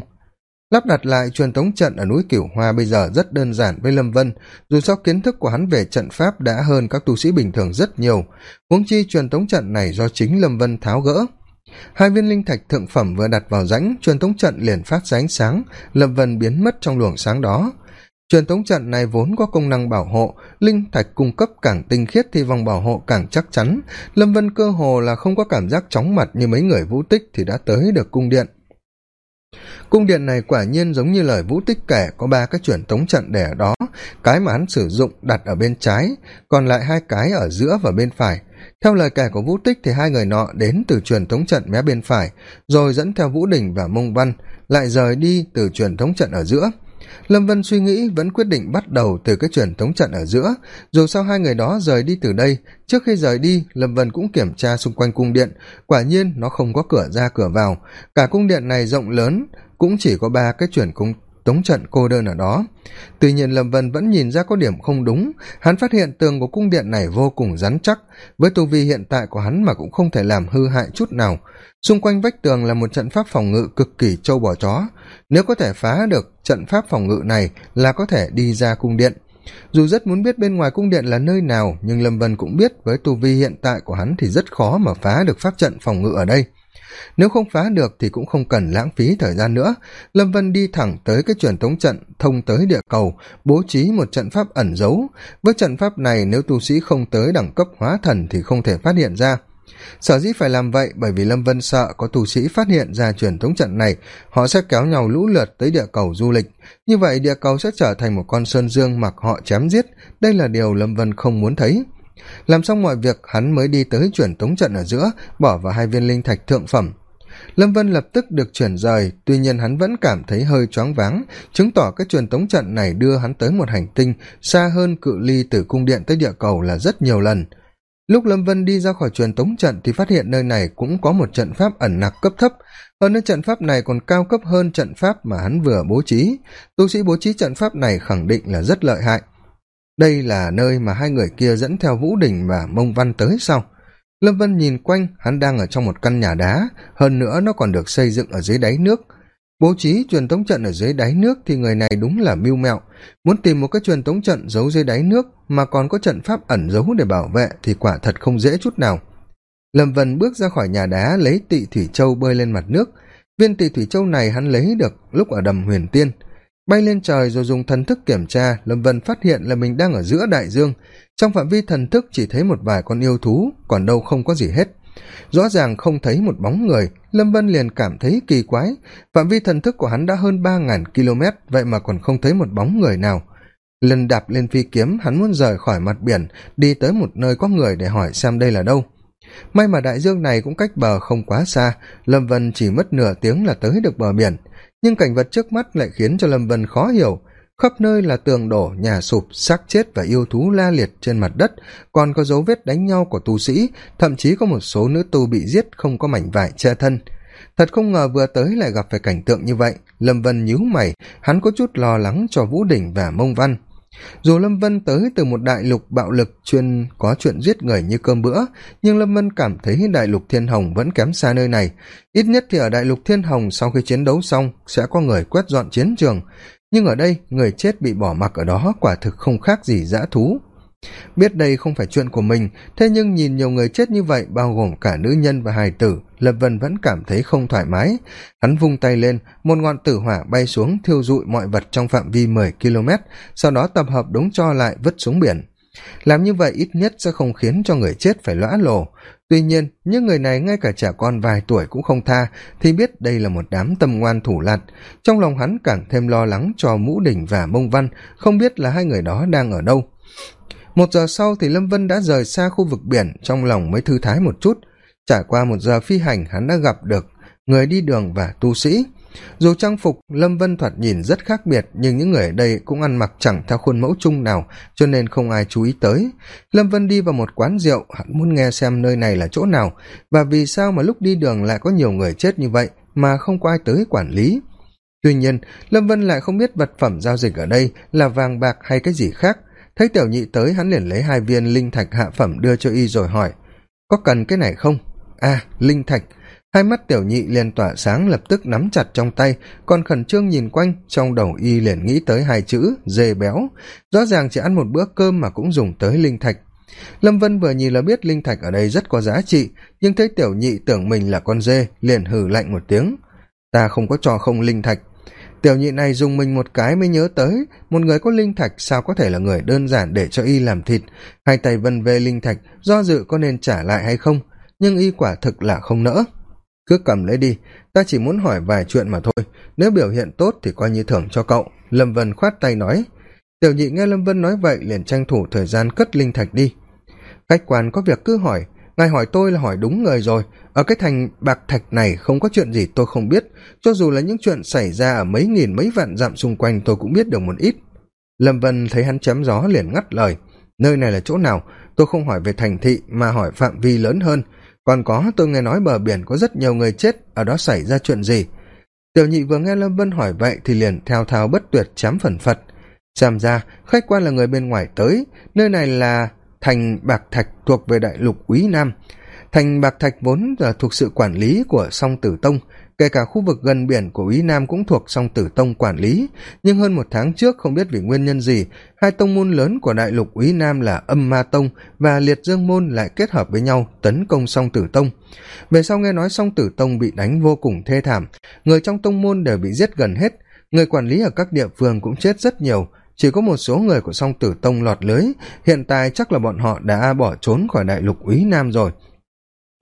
lắp đặt lại truyền thống trận ở núi cửu hoa bây giờ rất đơn giản với lâm vân. Dù sao kiến thức của hắn về trận pháp đã hơn các tu sĩ bình thường rất nhiều. Huống chi truyền thống trận này do chính lâm vân tháo gỡ. Hai viên linh thạch thượng phẩm vừa đặt vào rãnh, truyền thống trận liền phát ra ánh sáng. Lâm vân biến mất trong luồng sáng đó. Truyền thống trận này vốn có công năng bảo hộ, linh thạch cung cấp càng tinh khiết thì vòng bảo hộ càng chắc chắn. Lâm vân cơ hồ là không có cảm giác chóng mặt như mấy người vũ tích thì đã tới được cung điện cung điện này quả nhiên giống như lời vũ tích kể, có ba cái chuẩn tống trận để ở đó, cái mà hắn sử dụng đặt ở bên trái, còn lại hai cái ở giữa và bên phải. Theo lời kể của vũ tích thì hai người nọ đến từ truyền thống trận mé bên phải, rồi dẫn theo vũ đình và mông văn, lại rời đi từ truyền thống trận ở giữa lâm vân suy nghĩ vẫn quyết định bắt đầu từ cái truyền thống trận ở giữa. Dù sao hai người đó rời đi từ đây, trước khi rời đi, lâm vân cũng kiểm tra xung quanh cung điện. Quả nhiên, nó không có cửa ra cửa vào. Cả cung điện này rộng lớn, cũng chỉ có ba cái truyền cung tống trận cô đơn ở đó. Tuy nhiên, lâm vân vẫn nhìn ra có điểm không đúng. Hắn phát hiện tường của cung điện này vô cùng rắn chắc. Với tu vi hiện tại của hắn mà cũng không thể làm hư hại chút nào. Xung quanh vách tường là một trận pháp phòng ngự cực kỳ trâu bò chó nếu có thể phá được trận pháp phòng ngự này là có thể đi ra cung điện. Dù rất muốn biết bên ngoài cung điện là nơi nào, nhưng lâm vân cũng biết với tu vi hiện tại của hắn thì rất khó mà phá được pháp trận phòng ngự ở đây. Nếu không phá được thì cũng không cần lãng phí thời gian nữa. Lâm vân đi thẳng tới cái truyền thống trận, thông tới địa cầu, bố trí một trận pháp ẩn giấu. Với trận pháp này, nếu tu sĩ không tới đẳng cấp hóa thần thì không thể phát hiện ra sở dĩ phải làm vậy bởi vì lâm vân sợ có tu sĩ phát hiện ra truyền thống trận này, họ sẽ kéo nhau lũ lượt tới địa cầu du lịch. Như vậy địa cầu sẽ trở thành một con sơn dương mặc họ chém giết. Đây là điều lâm vân không muốn thấy. Làm xong mọi việc, hắn mới đi tới truyền tống trận ở giữa, bỏ vào hai viên linh thạch thượng phẩm. Lâm vân lập tức được chuyển rời, tuy nhiên hắn vẫn cảm thấy hơi choáng váng, chứng tỏ cái truyền tống trận này đưa hắn tới một hành tinh xa hơn cự ly từ cung điện tới địa cầu là rất nhiều lần lúc lâm vân đi ra khỏi truyền tống trận thì phát hiện nơi này cũng có một trận pháp ẩn nặc cấp thấp. Hơn nữa trận pháp này còn cao cấp hơn trận pháp mà hắn vừa bố trí. Tu sĩ bố trí trận pháp này khẳng định là rất lợi hại. Đây là nơi mà hai người kia dẫn theo vũ đình và mông văn tới sau. Lâm vân nhìn quanh, hắn đang ở trong một căn nhà đá. Hơn nữa nó còn được xây dựng ở dưới đáy nước bố trí truyền tống trận ở dưới đáy nước thì người này đúng là mưu mẹo. Muốn tìm một cái truyền tống trận giấu dưới đáy nước mà còn có trận pháp ẩn giấu để bảo vệ thì quả thật không dễ chút nào. Lâm vân bước ra khỏi nhà đá, lấy tị thủy châu bơi lên mặt nước. Viên tị thủy châu này hắn lấy được lúc ở đầm huyền tiên. Bay lên trời rồi dùng thần thức kiểm tra, lâm vân phát hiện là mình đang ở giữa đại dương. Trong phạm vi thần thức chỉ thấy một vài con yêu thú, còn đâu không có gì hết rõ ràng không thấy một bóng người, lâm vân liền cảm thấy kỳ quái. Phạm vi thần thức của hắn đã hơn ba ngàn km, vậy mà còn không thấy một bóng người nào. Lần đạp lên phi kiếm, hắn muốn rời khỏi mặt biển, đi tới một nơi có người để hỏi xem đây là đâu. May mà đại dương này cũng cách bờ không quá xa, lâm vân chỉ mất nửa tiếng là tới được bờ biển. Nhưng cảnh vật trước mắt lại khiến cho lâm vân khó hiểu khắp nơi là tường đổ, nhà sụp, xác chết và yêu thú la liệt trên mặt đất. Còn có dấu vết đánh nhau của tu sĩ, thậm chí có một số nữ tu bị giết không có mảnh vải che thân. Thật không ngờ vừa tới lại gặp phải cảnh tượng như vậy. Lâm vân nhíu mày, hắn có chút lo lắng cho vũ đình và mông văn. Dù lâm vân tới từ một đại lục bạo lực chuyên có chuyện giết người như cơm bữa, nhưng lâm vân cảm thấy đại lục thiên hồng vẫn kém xa nơi này. Ít nhất thì ở đại lục thiên hồng sau khi chiến đấu xong sẽ có người quét dọn chiến trường nhưng ở đây, người chết bị bỏ mặc ở đó quả thực không khác gì dã thú. Biết đây không phải chuyện của mình, thế nhưng nhìn nhiều người chết như vậy, bao gồm cả nữ nhân và hài tử, lập vân vẫn cảm thấy không thoải mái. Hắn vung tay lên, một ngọn tử hỏa bay xuống thiêu dụi mọi vật trong phạm vi mười km sau đó tập hợp đống cho lại vứt xuống biển làm như vậy ít nhất sẽ không khiến cho người chết phải lõa lồ. Tuy nhiên, những người này ngay cả trẻ con vài tuổi cũng không tha, thì biết đây là một đám tâm ngoan thủ lặt trong lòng hắn càng thêm lo lắng cho mũ đỉnh và mông văn, không biết là hai người đó đang ở đâu. Một giờ sau thì lâm vân đã rời xa khu vực biển, trong lòng mới thư thái một chút. Trải qua một giờ phi hành, hắn đã gặp được người đi đường và tu sĩ dù trang phục lâm vân thoạt nhìn rất khác biệt, nhưng những người ở đây cũng ăn mặc chẳng theo khuôn mẫu chung nào, cho nên không ai chú ý tới. Lâm vân đi vào một quán rượu, hắn muốn nghe xem nơi này là chỗ nào, và vì sao mà lúc đi đường lại có nhiều người chết như vậy mà không có ai tới quản lý. Tuy nhiên, lâm vân lại không biết vật phẩm giao dịch ở đây là vàng bạc hay cái gì khác. Thấy tiểu nhị tới, hắn liền lấy hai viên linh thạch hạ phẩm đưa cho y rồi hỏi, có cần cái này không? À linh thạch hai mắt tiểu nhị liền tỏa sáng lập tức nắm chặt trong tay, còn khẩn trương nhìn quanh, trong đầu y liền nghĩ tới hai chữ, dê béo. Rõ ràng chỉ ăn một bữa cơm mà cũng dùng tới linh thạch. Lâm vân vừa nhìn là biết linh thạch ở đây rất có giá trị, nhưng thấy tiểu nhị tưởng mình là con dê, liền hừ lạnh một tiếng. Ta không có trò không linh thạch. Tiểu nhị này dùng mình một cái mới nhớ tới, một người có linh thạch sao có thể là người đơn giản để cho y làm thịt. Hai tay vân về linh thạch, do dự có nên trả lại hay không, nhưng y quả thực là không nỡ cứ cầm lấy đi, ta chỉ muốn hỏi vài chuyện mà thôi. Nếu biểu hiện tốt thì coi như thưởng cho cậu. Lâm vân khoát tay nói. Tiểu nhị nghe lâm vân nói vậy liền tranh thủ thời gian cất linh thạch đi. Khách quan có việc cứ hỏi, ngài hỏi tôi là hỏi đúng người rồi. Ở cái thành bạc thạch này không có chuyện gì tôi không biết. Cho dù là những chuyện xảy ra ở mấy nghìn mấy vạn dặm xung quanh tôi cũng biết được một ít. Lâm vân thấy hắn chém gió liền ngắt lời. Nơi này là chỗ nào? Tôi không hỏi về thành thị mà hỏi phạm vi lớn hơn còn có, tôi nghe nói bờ biển có rất nhiều người chết, ở đó xảy ra chuyện gì? Tiểu nhị vừa nghe lâm vân hỏi vậy thì liền thao thao bất tuyệt chém phần phật. Xem ra, khách quan là người bên ngoài tới, nơi này là thành bạc thạch thuộc về đại lục quý nam. Thành bạc thạch vốn là thuộc sự quản lý của song tử tông kể cả khu vực gần biển của ý nam cũng thuộc song tử tông quản lý. Nhưng hơn một tháng trước, không biết vì nguyên nhân gì, hai tông môn lớn của đại lục ý nam là âm ma tông và liệt dương môn lại kết hợp với nhau tấn công song tử tông. Về sau nghe nói song tử tông bị đánh vô cùng thê thảm. Người trong tông môn đều bị giết gần hết. Người quản lý ở các địa phương cũng chết rất nhiều. Chỉ có một số người của song tử tông lọt lưới. Hiện tại chắc là bọn họ đã bỏ trốn khỏi đại lục úy nam rồi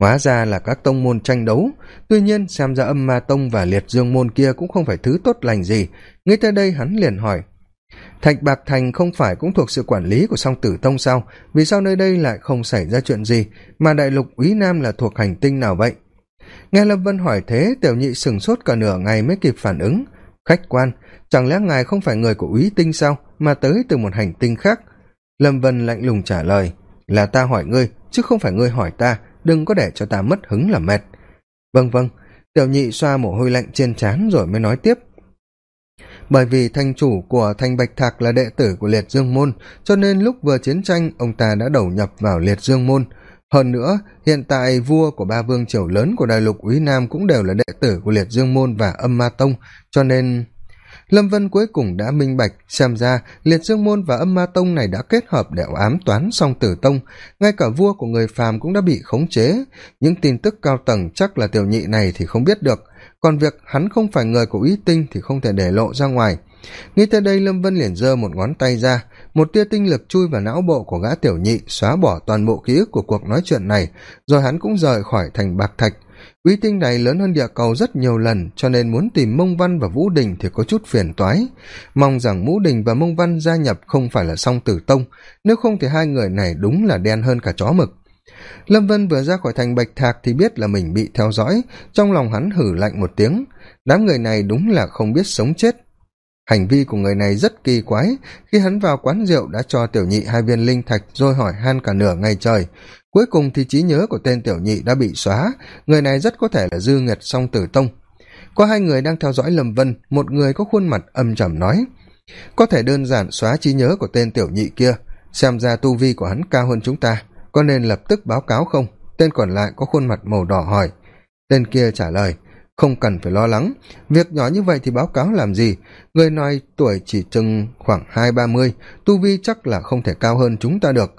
hóa ra là các tông môn tranh đấu. Tuy nhiên, xem ra âm ma tông và liệt dương môn kia cũng không phải thứ tốt lành gì. Nghĩ tới đây hắn liền hỏi, thạch bạc thành không phải cũng thuộc sự quản lý của song tử tông sao? Vì sao nơi đây lại không xảy ra chuyện gì? Mà đại lục úy nam là thuộc hành tinh nào vậy? Nghe lâm vân hỏi thế, tiểu nhị sửng sốt cả nửa ngày mới kịp phản ứng. Khách quan, chẳng lẽ ngài không phải người của úy tinh sao, mà tới từ một hành tinh khác? Lâm vân lạnh lùng trả lời, là ta hỏi ngươi, chứ không phải ngươi hỏi ta đừng có để cho ta mất hứng là mệt. Vâng vâng tiểu nhị xoa mồ hôi lạnh trên trán rồi mới nói tiếp. Bởi vì thanh chủ của thành bạch thạc là đệ tử của liệt dương môn, cho nên lúc vừa chiến tranh, ông ta đã đầu nhập vào liệt dương môn. Hơn nữa, hiện tại vua của ba vương triều lớn của đại lục úy nam cũng đều là đệ tử của liệt dương môn và âm ma tông, cho nên lâm vân cuối cùng đã minh bạch, xem ra liệt dương môn và âm ma tông này đã kết hợp để ám toán song tử tông. Ngay cả vua của người phàm cũng đã bị khống chế. Những tin tức cao tầng chắc là tiểu nhị này thì không biết được. Còn việc hắn không phải người của ý tinh thì không thể để lộ ra ngoài. Nghĩ tới đây lâm vân liền giơ một ngón tay ra. Một tia tinh lực chui vào não bộ của gã tiểu nhị, xóa bỏ toàn bộ ký ức của cuộc nói chuyện này. Rồi hắn cũng rời khỏi thành bạc thạch uy tinh này lớn hơn địa cầu rất nhiều lần, cho nên muốn tìm mông văn và vũ đình thì có chút phiền toái. Mong rằng vũ đình và mông văn gia nhập không phải là song tử tông, nếu không thì hai người này đúng là đen hơn cả chó mực. Lâm vân vừa ra khỏi thành bạch thạc thì biết là mình bị theo dõi, trong lòng hắn hử lạnh một tiếng. Đám người này đúng là không biết sống chết. Hành vi của người này rất kỳ quái, khi hắn vào quán rượu đã cho tiểu nhị hai viên linh thạch rồi hỏi han cả nửa ngày trời cuối cùng thì trí nhớ của tên tiểu nhị đã bị xóa. Người này rất có thể là dư nghiệt song tử tông. Có hai người đang theo dõi lâm vân. Một người có khuôn mặt âm trầm nói, có thể đơn giản xóa trí nhớ của tên tiểu nhị kia. Xem ra tu vi của hắn cao hơn chúng ta. Có nên lập tức báo cáo không? Tên còn lại có khuôn mặt màu đỏ hỏi. Tên kia trả lời, không cần phải lo lắng. Việc nhỏ như vậy thì báo cáo làm gì? Người nói tuổi chỉ chừng khoảng hai ba mươi. Tu vi chắc là không thể cao hơn chúng ta được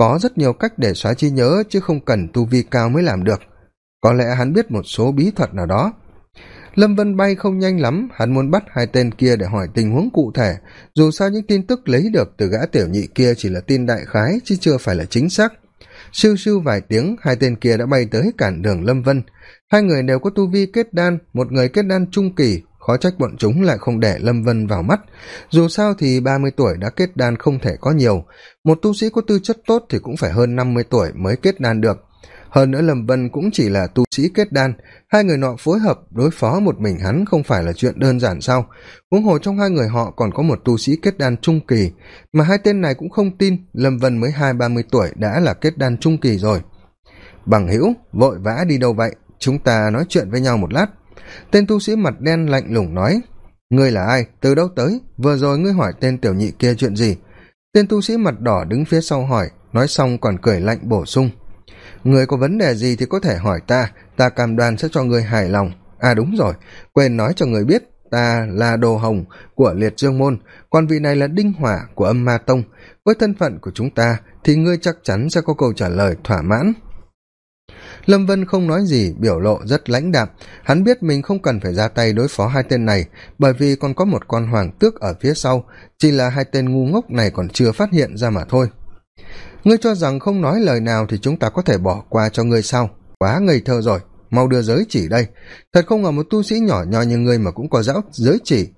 có rất nhiều cách để xóa trí nhớ, chứ không cần tu vi cao mới làm được. Có lẽ hắn biết một số bí thuật nào đó. Lâm vân bay không nhanh lắm, hắn muốn bắt hai tên kia để hỏi tình huống cụ thể. Dù sao những tin tức lấy được từ gã tiểu nhị kia chỉ là tin đại khái, chứ chưa phải là chính xác. Sưu sưu vài tiếng, hai tên kia đã bay tới cản đường lâm vân. Hai người đều có tu vi kết đan, một người kết đan trung kỳ khó trách bọn chúng lại không để lâm vân vào mắt. Dù sao thì ba mươi tuổi đã kết đan không thể có nhiều. Một tu sĩ có tư chất tốt thì cũng phải hơn năm mươi tuổi mới kết đan được. Hơn nữa lâm vân cũng chỉ là tu sĩ kết đan. Hai người nọ phối hợp đối phó một mình hắn không phải là chuyện đơn giản sao? Huống hồ trong hai người họ còn có một tu sĩ kết đan trung kỳ. Mà hai tên này cũng không tin lâm vân mới hai, ba mươi tuổi đã là kết đan trung kỳ rồi. Bằng hữu, vội vã đi đâu vậy? Chúng ta nói chuyện với nhau một lát tên tu sĩ mặt đen lạnh lùng nói, ngươi là ai? Từ đâu tới? Vừa rồi ngươi hỏi tên tiểu nhị kia chuyện gì? Tên tu sĩ mặt đỏ đứng phía sau hỏi, nói xong còn cười lạnh bổ sung, người có vấn đề gì thì có thể hỏi ta ta cam đoan sẽ cho người hài lòng. À đúng rồi, quên nói cho người biết, ta là đồ hồng của liệt dương môn, còn vị này là đinh hỏa của âm ma tông. Với thân phận của chúng ta thì ngươi chắc chắn sẽ có câu trả lời thỏa mãn lâm vân không nói gì, biểu lộ rất lãnh đạm. Hắn biết mình không cần phải ra tay đối phó hai tên này, bởi vì còn có một con hoàng tước ở phía sau, chỉ là hai tên ngu ngốc này còn chưa phát hiện ra mà thôi. Ngươi cho rằng không nói lời nào thì chúng ta có thể bỏ qua cho ngươi sao? Quá ngây thơ rồi, mau đưa giới chỉ đây. Thật không ngờ một tu sĩ nhỏ nhoi như ngươi mà cũng có giáo giới chỉ.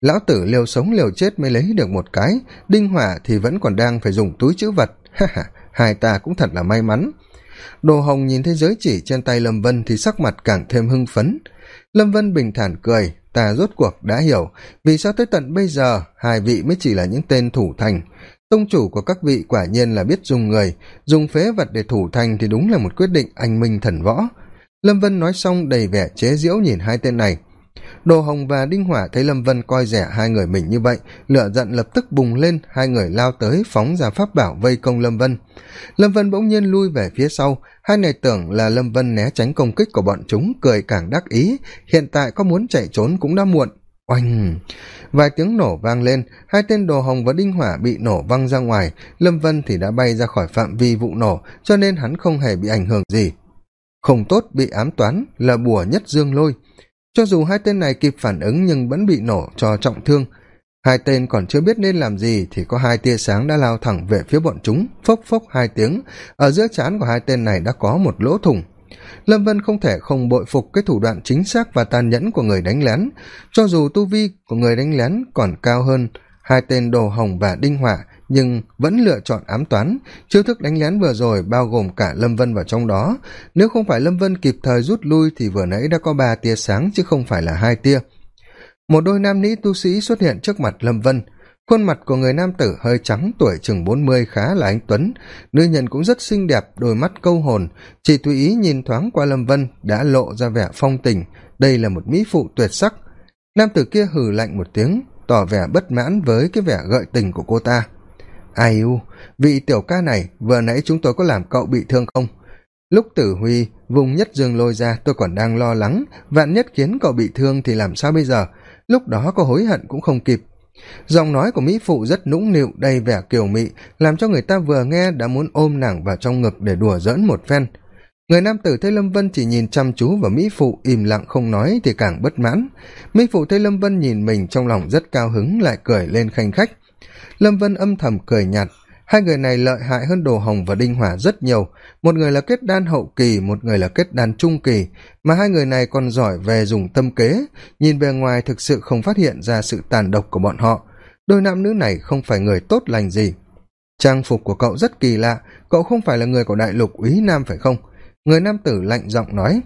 Lão tử liều sống liều chết mới lấy được một cái, đinh hỏa thì vẫn còn đang phải dùng túi chữ vật. Ha ha, hai ta cũng thật là may mắn đồ hồng nhìn thấy giới chỉ trên tay lâm vân thì sắc mặt càng thêm hưng phấn. Lâm vân bình thản cười, ta rốt cuộc đã hiểu, vì sao tới tận bây giờ hai vị mới chỉ là những tên thủ thành. Tông chủ của các vị quả nhiên là biết dùng người, dùng phế vật để thủ thành thì đúng là một quyết định anh minh thần võ. Lâm vân nói xong đầy vẻ chế giễu nhìn hai tên này đồ hồng và đinh hỏa thấy lâm vân coi rẻ hai người mình như vậy, lửa giận lập tức bùng lên, hai người lao tới phóng ra pháp bảo vây công lâm vân. Lâm vân bỗng nhiên lui về phía sau, hai này tưởng là lâm vân né tránh công kích của bọn chúng, cười càng đắc ý, hiện tại có muốn chạy trốn cũng đã muộn. Oanh! Vài tiếng nổ vang lên, hai tên đồ hồng và đinh hỏa bị nổ văng ra ngoài, lâm vân thì đã bay ra khỏi phạm vi vụ nổ, cho nên hắn không hề bị ảnh hưởng gì. Không tốt bị ám toán là bùa nhất dương lôi cho dù hai tên này kịp phản ứng nhưng vẫn bị nổ cho trọng thương. Hai tên còn chưa biết nên làm gì thì có hai tia sáng đã lao thẳng về phía bọn chúng, phốc phốc hai tiếng. Ở giữa trán của hai tên này đã có một lỗ thủng. Lâm vân không thể không bội phục cái thủ đoạn chính xác và tàn nhẫn của người đánh lén. Cho dù tu vi của người đánh lén còn cao hơn, hai tên đồ hồng và đinh hỏa nhưng vẫn lựa chọn ám toán. Chiêu thức đánh lén vừa rồi bao gồm cả lâm vân vào trong đó. Nếu không phải lâm vân kịp thời rút lui thì vừa nãy đã có ba tia sáng, chứ không phải là hai tia. Một đôi nam nữ tu sĩ xuất hiện trước mặt lâm vân. Khuôn mặt của người nam tử hơi trắng, tuổi chừng bốn mươi, khá là anh tuấn. Nữ nhân cũng rất xinh đẹp, đôi mắt câu hồn. Chỉ tùy ý nhìn thoáng qua lâm vân đã lộ ra vẻ phong tình. Đây là một mỹ phụ tuyệt sắc. Nam tử kia hừ lạnh một tiếng, tỏ vẻ bất mãn với cái vẻ gợi tình của cô ta ai u, vị tiểu ca này, vừa nãy chúng tôi có làm cậu bị thương không? Lúc tử huy, vùng nhất dương lôi ra, tôi còn đang lo lắng, vạn nhất khiến cậu bị thương thì làm sao bây giờ? Lúc đó có hối hận cũng không kịp. Giọng nói của mỹ phụ rất nũng nịu, đầy vẻ kiều mị, làm cho người ta vừa nghe đã muốn ôm nàng vào trong ngực để đùa giỡn một phen. Người nam tử thấy lâm vân chỉ nhìn chăm chú vào mỹ phụ, im lặng không nói thì càng bất mãn. Mỹ phụ thấy lâm vân nhìn mình trong lòng rất cao hứng, lại cười lên khanh khách lâm vân âm thầm cười nhạt, hai người này lợi hại hơn đồ hồng và đinh hỏa rất nhiều. Một người là kết đan hậu kỳ, một người là kết đan trung kỳ. Mà hai người này còn giỏi về dùng tâm kế, nhìn bề ngoài thực sự không phát hiện ra sự tàn độc của bọn họ. Đôi nam nữ này không phải người tốt lành gì. Trang phục của cậu rất kỳ lạ, cậu không phải là người của đại lục úy nam phải không? Người nam tử lạnh giọng nói.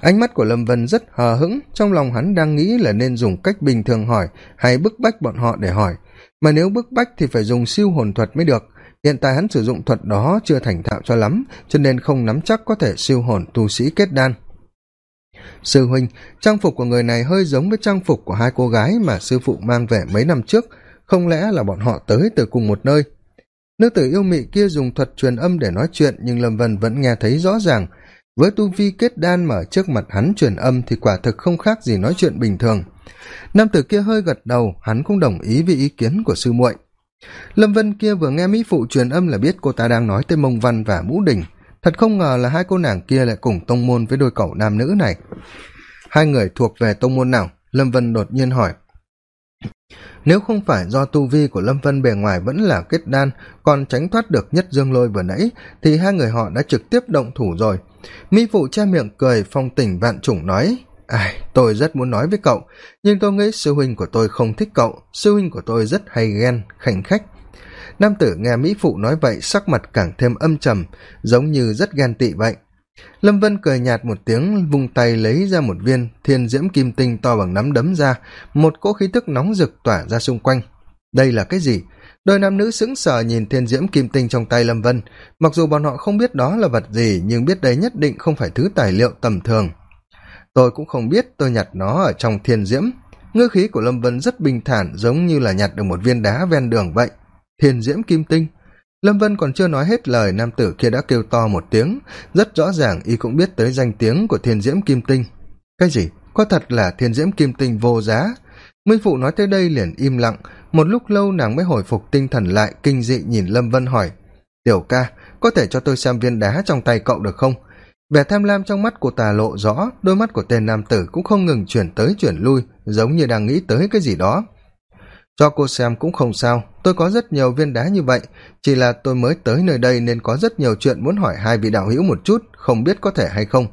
Ánh mắt của lâm vân rất hờ hững, trong lòng hắn đang nghĩ là nên dùng cách bình thường hỏi hay bức bách bọn họ để hỏi mà nếu bức bách thì phải dùng siêu hồn thuật mới được. Hiện tại hắn sử dụng thuật đó chưa thành thạo cho lắm, cho nên không nắm chắc có thể siêu hồn tu sĩ kết đan. Sư huynh, trang phục của người này hơi giống với trang phục của hai cô gái mà sư phụ mang về mấy năm trước. Không lẽ là bọn họ tới từ cùng một nơi? Nữ tử yêu mị kia dùng thuật truyền âm để nói chuyện, nhưng lâm vân vẫn nghe thấy rõ ràng với tu vi kết đan mở trước mặt hắn truyền âm thì quả thực không khác gì nói chuyện bình thường. Nam tử kia hơi gật đầu, hắn cũng đồng ý với ý kiến của sư muội. Lâm vân kia vừa nghe mỹ phụ truyền âm là biết cô ta đang nói tới mông văn và mũ đình. Thật không ngờ là hai cô nàng kia lại cùng tông môn với đôi cậu nam nữ này. Hai người thuộc về tông môn nào? Lâm vân đột nhiên hỏi nếu không phải do tu vi của lâm vân bề ngoài vẫn là kết đan, còn tránh thoát được nhất dương lôi vừa nãy, thì hai người họ đã trực tiếp động thủ rồi. Mỹ phụ che miệng cười, phong tình vạn chủng nói, ai, tôi rất muốn nói với cậu, nhưng tôi nghĩ sư huynh của tôi không thích cậu, sư huynh của tôi rất hay ghen khanh khách. Nam tử nghe mỹ phụ nói vậy, sắc mặt càng thêm âm trầm, giống như rất ghen tị vậy lâm vân cười nhạt một tiếng, vung tay lấy ra một viên thiên diễm kim tinh to bằng nắm đấm ra, một cỗ khí tức nóng rực tỏa ra xung quanh. Đây là cái gì? Đôi nam nữ sững sờ nhìn thiên diễm kim tinh trong tay lâm vân. Mặc dù bọn họ không biết đó là vật gì, nhưng biết đây nhất định không phải thứ tài liệu tầm thường. Tôi cũng không biết tôi nhặt nó ở trong thiên diễm. Ngư khí của lâm vân rất bình thản, giống như là nhặt được một viên đá ven đường vậy. Thiên diễm kim tinh? Lâm vân còn chưa nói hết lời, nam tử kia đã kêu to một tiếng. Rất rõ ràng, y cũng biết tới danh tiếng của thiên diễm kim tinh. Cái gì? Có thật là thiên diễm kim tinh vô giá? Minh phụ nói tới đây liền im lặng. Một lúc lâu nàng mới hồi phục tinh thần lại, kinh dị nhìn lâm vân hỏi. Tiểu ca, có thể cho tôi xem viên đá trong tay cậu được không? Vẻ tham lam trong mắt của tà lộ rõ, đôi mắt của tên nam tử cũng không ngừng chuyển tới chuyển lui, giống như đang nghĩ tới cái gì đó cho cô xem cũng không sao. Tôi có rất nhiều viên đá như vậy. Chỉ là tôi mới tới nơi đây nên có rất nhiều chuyện muốn hỏi hai vị đạo hữu một chút, không biết có thể hay không.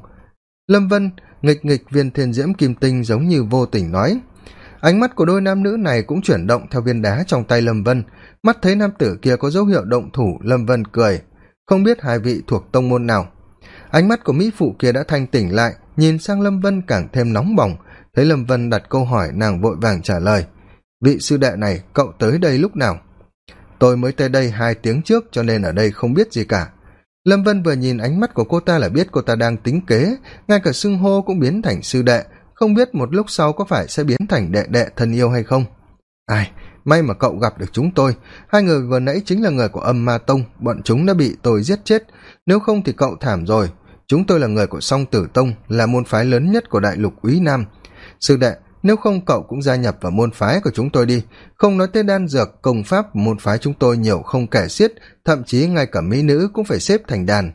Lâm vân, nghịch nghịch viên thiên diễm kim tinh giống như vô tình nói. Ánh mắt của đôi nam nữ này cũng chuyển động theo viên đá trong tay lâm vân. Mắt thấy nam tử kia có dấu hiệu động thủ, lâm vân cười. Không biết hai vị thuộc tông môn nào. Ánh mắt của mỹ phụ kia đã thanh tỉnh lại. Nhìn sang lâm vân càng thêm nóng bỏng. Thấy lâm vân đặt câu hỏi, nàng vội vàng trả lời vị sư đệ này, cậu tới đây lúc nào? Tôi mới tới đây hai tiếng trước cho nên ở đây không biết gì cả. Lâm vân vừa nhìn ánh mắt của cô ta là biết cô ta đang tính kế. Ngay cả xưng hô cũng biến thành sư đệ. Không biết một lúc sau có phải sẽ biến thành đệ đệ thân yêu hay không? Ai, may mà cậu gặp được chúng tôi. Hai người vừa nãy chính là người của âm ma tông. Bọn chúng đã bị tôi giết chết. Nếu không thì cậu thảm rồi. Chúng tôi là người của song tử tông, là môn phái lớn nhất của đại lục úy nam. Sư đệ nếu không, cậu cũng gia nhập vào môn phái của chúng tôi đi. Không nói tới đan dược, công pháp môn phái chúng tôi nhiều không kể xiết, thậm chí ngay cả mỹ nữ cũng phải xếp thành đàn.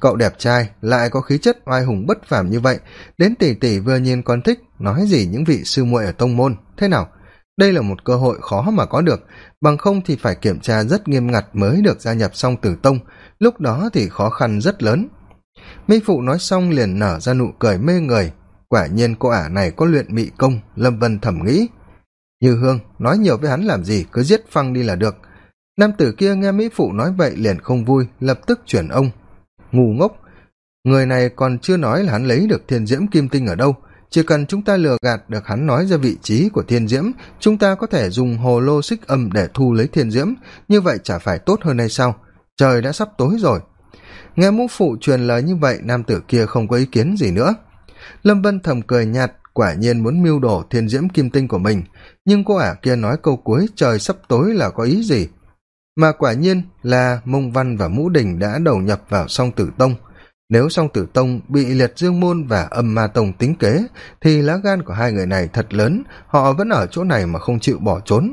Cậu đẹp trai, lại có khí chất oai hùng bất phàm như vậy. Đến tỷ tỷ vừa nhìn còn thích, nói gì những vị sư muội ở tông môn. Thế nào? Đây là một cơ hội khó mà có được. Bằng không thì phải kiểm tra rất nghiêm ngặt mới được gia nhập song tử tông. Lúc đó thì khó khăn rất lớn. Mỹ phụ nói xong liền nở ra nụ cười mê người quả nhiên cô ả này có luyện mị công, lâm vân thẩm nghĩ. Như hương nói nhiều với hắn làm gì cứ giết phăng đi là được. Nam tử kia nghe mỹ phụ nói vậy liền không vui, lập tức chuyển ông. Ngu ngốc, người này còn chưa nói là hắn lấy được thiên diễm kim tinh ở đâu. Chỉ cần chúng ta lừa gạt được hắn nói ra vị trí của thiên diễm, chúng ta có thể dùng hồ lô xích âm để thu lấy thiên diễm. Như vậy chả phải tốt hơn hay sao? Trời đã sắp tối rồi. Nghe mũ phụ truyền lời như vậy, nam tử kia không có ý kiến gì nữa lâm vân thầm cười nhạt, quả nhiên muốn mưu đổ thiên diễm kim tinh của mình. Nhưng cô ả kia nói câu cuối, trời sắp tối là có ý gì? Mà quả nhiên là mông văn và mũ đình đã đầu nhập vào song tử tông. Nếu song tử tông bị liệt dương môn và âm ma tông tính kế, thì lá gan của hai người này thật lớn, họ vẫn ở chỗ này mà không chịu bỏ trốn.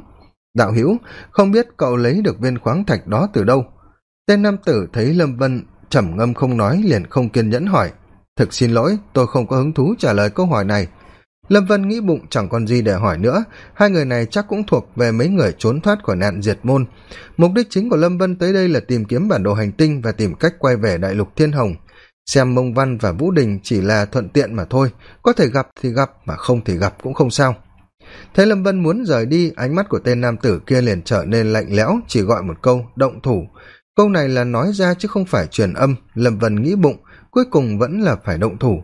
Đạo hữu, không biết cậu lấy được viên khoáng thạch đó từ đâu? Tên nam tử thấy lâm vân trầm ngâm không nói liền không kiên nhẫn hỏi thực xin lỗi, tôi không có hứng thú trả lời câu hỏi này. Lâm vân nghĩ bụng chẳng còn gì để hỏi nữa. Hai người này chắc cũng thuộc về mấy người trốn thoát khỏi nạn diệt môn. Mục đích chính của lâm vân tới đây là tìm kiếm bản đồ hành tinh và tìm cách quay về đại lục thiên hồng. Xem mông văn và vũ đình chỉ là thuận tiện mà thôi. Có thể gặp thì gặp, mà không thì gặp cũng không sao. Thế lâm vân muốn rời đi, ánh mắt của tên nam tử kia liền trở nên lạnh lẽo, chỉ gọi một câu, động thủ. Câu này là nói ra chứ không phải truyền âm, lâm vân nghĩ bụng cuối cùng vẫn là phải động thủ.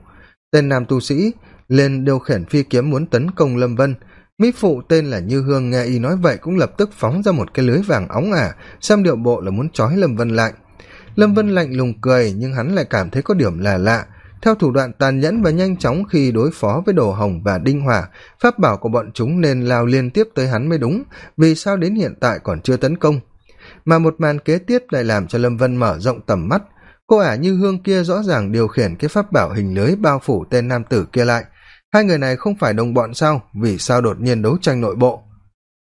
Tên nam tu sĩ lên điều khiển phi kiếm muốn tấn công lâm vân. Mỹ phụ tên là như hương nghe y nói vậy cũng lập tức phóng ra một cái lưới vàng óng ả, xem điệu bộ là muốn trói lâm vân lại. Lâm vân lạnh lùng cười, nhưng hắn lại cảm thấy có điểm là lạ. Theo thủ đoạn tàn nhẫn và nhanh chóng khi đối phó với đồ hồng và đinh hỏa, pháp bảo của bọn chúng nên lao liên tiếp tới hắn mới đúng, vì sao đến hiện tại còn chưa tấn công. Mà một màn kế tiếp lại làm cho lâm vân mở rộng tầm mắt cô ả như hương kia rõ ràng điều khiển cái pháp bảo hình lưới bao phủ tên nam tử kia lại. Hai người này không phải đồng bọn sao? Vì sao đột nhiên đấu tranh nội bộ?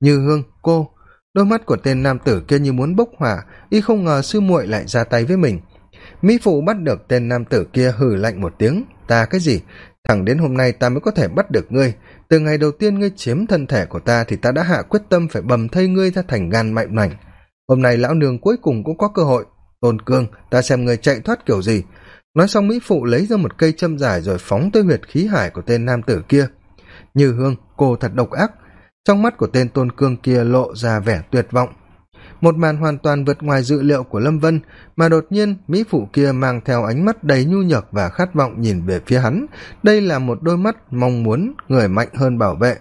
Như hương, cô, đôi mắt của tên nam tử kia như muốn bốc hỏa, y không ngờ sư muội lại ra tay với mình. Mỹ phụ bắt được tên nam tử kia hừ lạnh một tiếng, ta cái gì? Thẳng đến hôm nay ta mới có thể bắt được ngươi. Từ ngày đầu tiên ngươi chiếm thân thể của ta thì ta đã hạ quyết tâm phải bầm thây ngươi ra thành gan mạnh mảnh. Hôm nay lão nương cuối cùng cũng có cơ hội tôn cương, ta xem người chạy thoát kiểu gì. Nói xong mỹ phụ lấy ra một cây châm dài rồi phóng tới huyệt khí hải của tên nam tử kia. Như hương, cô thật độc ác. Trong mắt của tên tôn cương kia lộ ra vẻ tuyệt vọng. Một màn hoàn toàn vượt ngoài dự liệu của lâm vân, mà đột nhiên mỹ phụ kia mang theo ánh mắt đầy nhu nhược và khát vọng nhìn về phía hắn. Đây là một đôi mắt mong muốn, người mạnh hơn bảo vệ.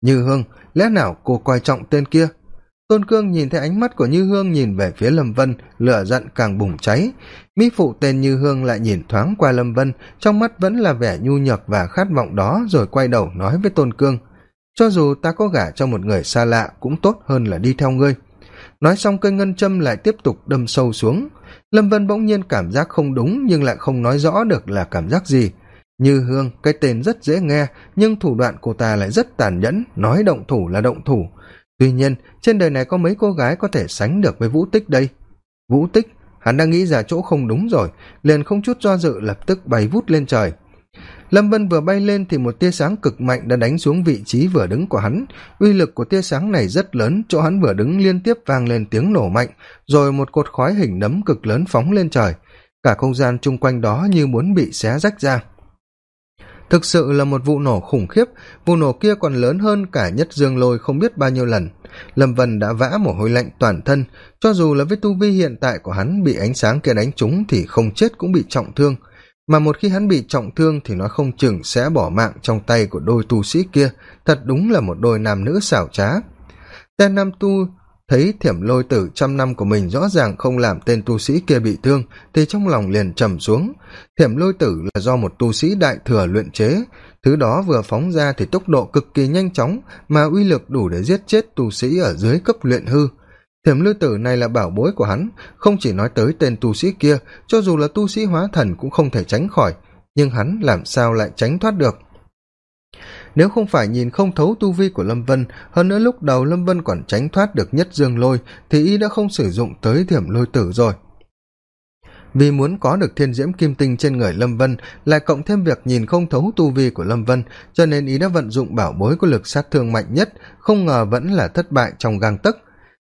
Như hương, lẽ nào cô coi trọng tên kia? Tôn cương nhìn thấy ánh mắt của như hương nhìn về phía lâm vân, lửa giận càng bùng cháy. Mỹ phụ tên như hương lại nhìn thoáng qua lâm vân, trong mắt vẫn là vẻ nhu nhược và khát vọng đó, rồi quay đầu nói với tôn cương, cho dù ta có gả cho một người xa lạ, cũng tốt hơn là đi theo ngươi. Nói xong, cây ngân châm lại tiếp tục đâm sâu xuống. Lâm vân bỗng nhiên cảm giác không đúng, nhưng lại không nói rõ được là cảm giác gì. Như hương, cái tên rất dễ nghe, nhưng thủ đoạn cô ta lại rất tàn nhẫn, nói động thủ là động thủ tuy nhiên, trên đời này có mấy cô gái có thể sánh được với vũ tích đây? Vũ tích, hắn đang nghĩ ra chỗ không đúng rồi, liền không chút do dự lập tức bay vút lên trời. Lâm vân vừa bay lên thì một tia sáng cực mạnh đã đánh xuống vị trí vừa đứng của hắn. Uy lực của tia sáng này rất lớn, chỗ hắn vừa đứng liên tiếp vang lên tiếng nổ mạnh, rồi một cột khói hình nấm cực lớn phóng lên trời. Cả không gian chung quanh đó như muốn bị xé rách ra thực sự là một vụ nổ khủng khiếp, vụ nổ kia còn lớn hơn cả nhất dương lôi không biết bao nhiêu lần. Lâm vân đã vã mồ hôi lạnh toàn thân, cho dù là với tu vi hiện tại của hắn bị ánh sáng kia đánh trúng thì không chết cũng bị trọng thương. Mà một khi hắn bị trọng thương thì nó không chừng sẽ bỏ mạng trong tay của đôi tu sĩ kia, thật đúng là một đôi nam nữ xảo trá. Tên nam tu thấy thiểm lôi tử trăm năm của mình rõ ràng không làm tên tu sĩ kia bị thương, thì trong lòng liền trầm xuống. Thiểm lôi tử là do một tu sĩ đại thừa luyện chế. Thứ đó vừa phóng ra thì tốc độ cực kỳ nhanh chóng, mà uy lực đủ để giết chết tu sĩ ở dưới cấp luyện hư. Thiểm lôi tử này là bảo bối của hắn, không chỉ nói tới tên tu sĩ kia, cho dù là tu sĩ hóa thần cũng không thể tránh khỏi. Nhưng hắn làm sao lại tránh thoát được? Nếu không phải nhìn không thấu tu vi của lâm vân, hơn nữa lúc đầu lâm vân còn tránh thoát được nhất dương lôi, thì y đã không sử dụng tới thiểm lôi tử rồi. Vì muốn có được thiên diễm kim tinh trên người lâm vân, lại cộng thêm việc nhìn không thấu tu vi của lâm vân, cho nên ý đã vận dụng bảo bối có lực sát thương mạnh nhất, không ngờ vẫn là thất bại trong gang tấc.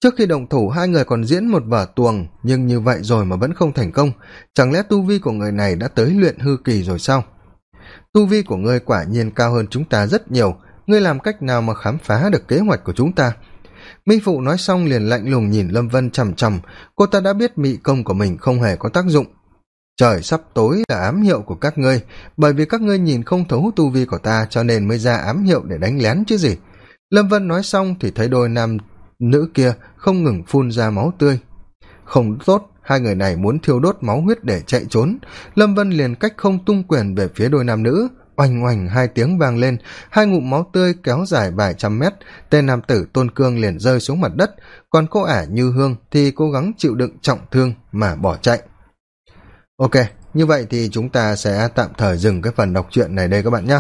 Trước khi động thủ, hai người còn diễn một vở tuồng, nhưng như vậy rồi mà vẫn không thành công. Chẳng lẽ tu vi của người này đã tới luyện hư kỳ rồi sao? Tu vi của ngươi quả nhiên cao hơn chúng ta rất nhiều. Ngươi làm cách nào mà khám phá được kế hoạch của chúng ta? Mi phụ nói xong liền lạnh lùng nhìn lâm vân chằm chằm. Cô ta đã biết mị công của mình không hề có tác dụng. Trời sắp tối là ám hiệu của các ngươi. Bởi vì các ngươi nhìn không thấu tu vi của ta, cho nên mới ra ám hiệu để đánh lén chứ gì. Lâm vân nói xong thì thấy đôi nam nữ kia không ngừng phun ra máu tươi. Không tốt hai người này muốn thiêu đốt máu huyết để chạy trốn. Lâm vân liền cách không tung quyền về phía đôi nam nữ. Oành oành hai tiếng vang lên. Hai ngụm máu tươi kéo dài vài trăm mét. Tên nam tử tôn cương liền rơi xuống mặt đất. Còn cô ả như hương thì cố gắng chịu đựng trọng thương mà bỏ chạy. Ok, như vậy thì chúng ta sẽ tạm thời dừng cái phần đọc truyện này đây các bạn nhé.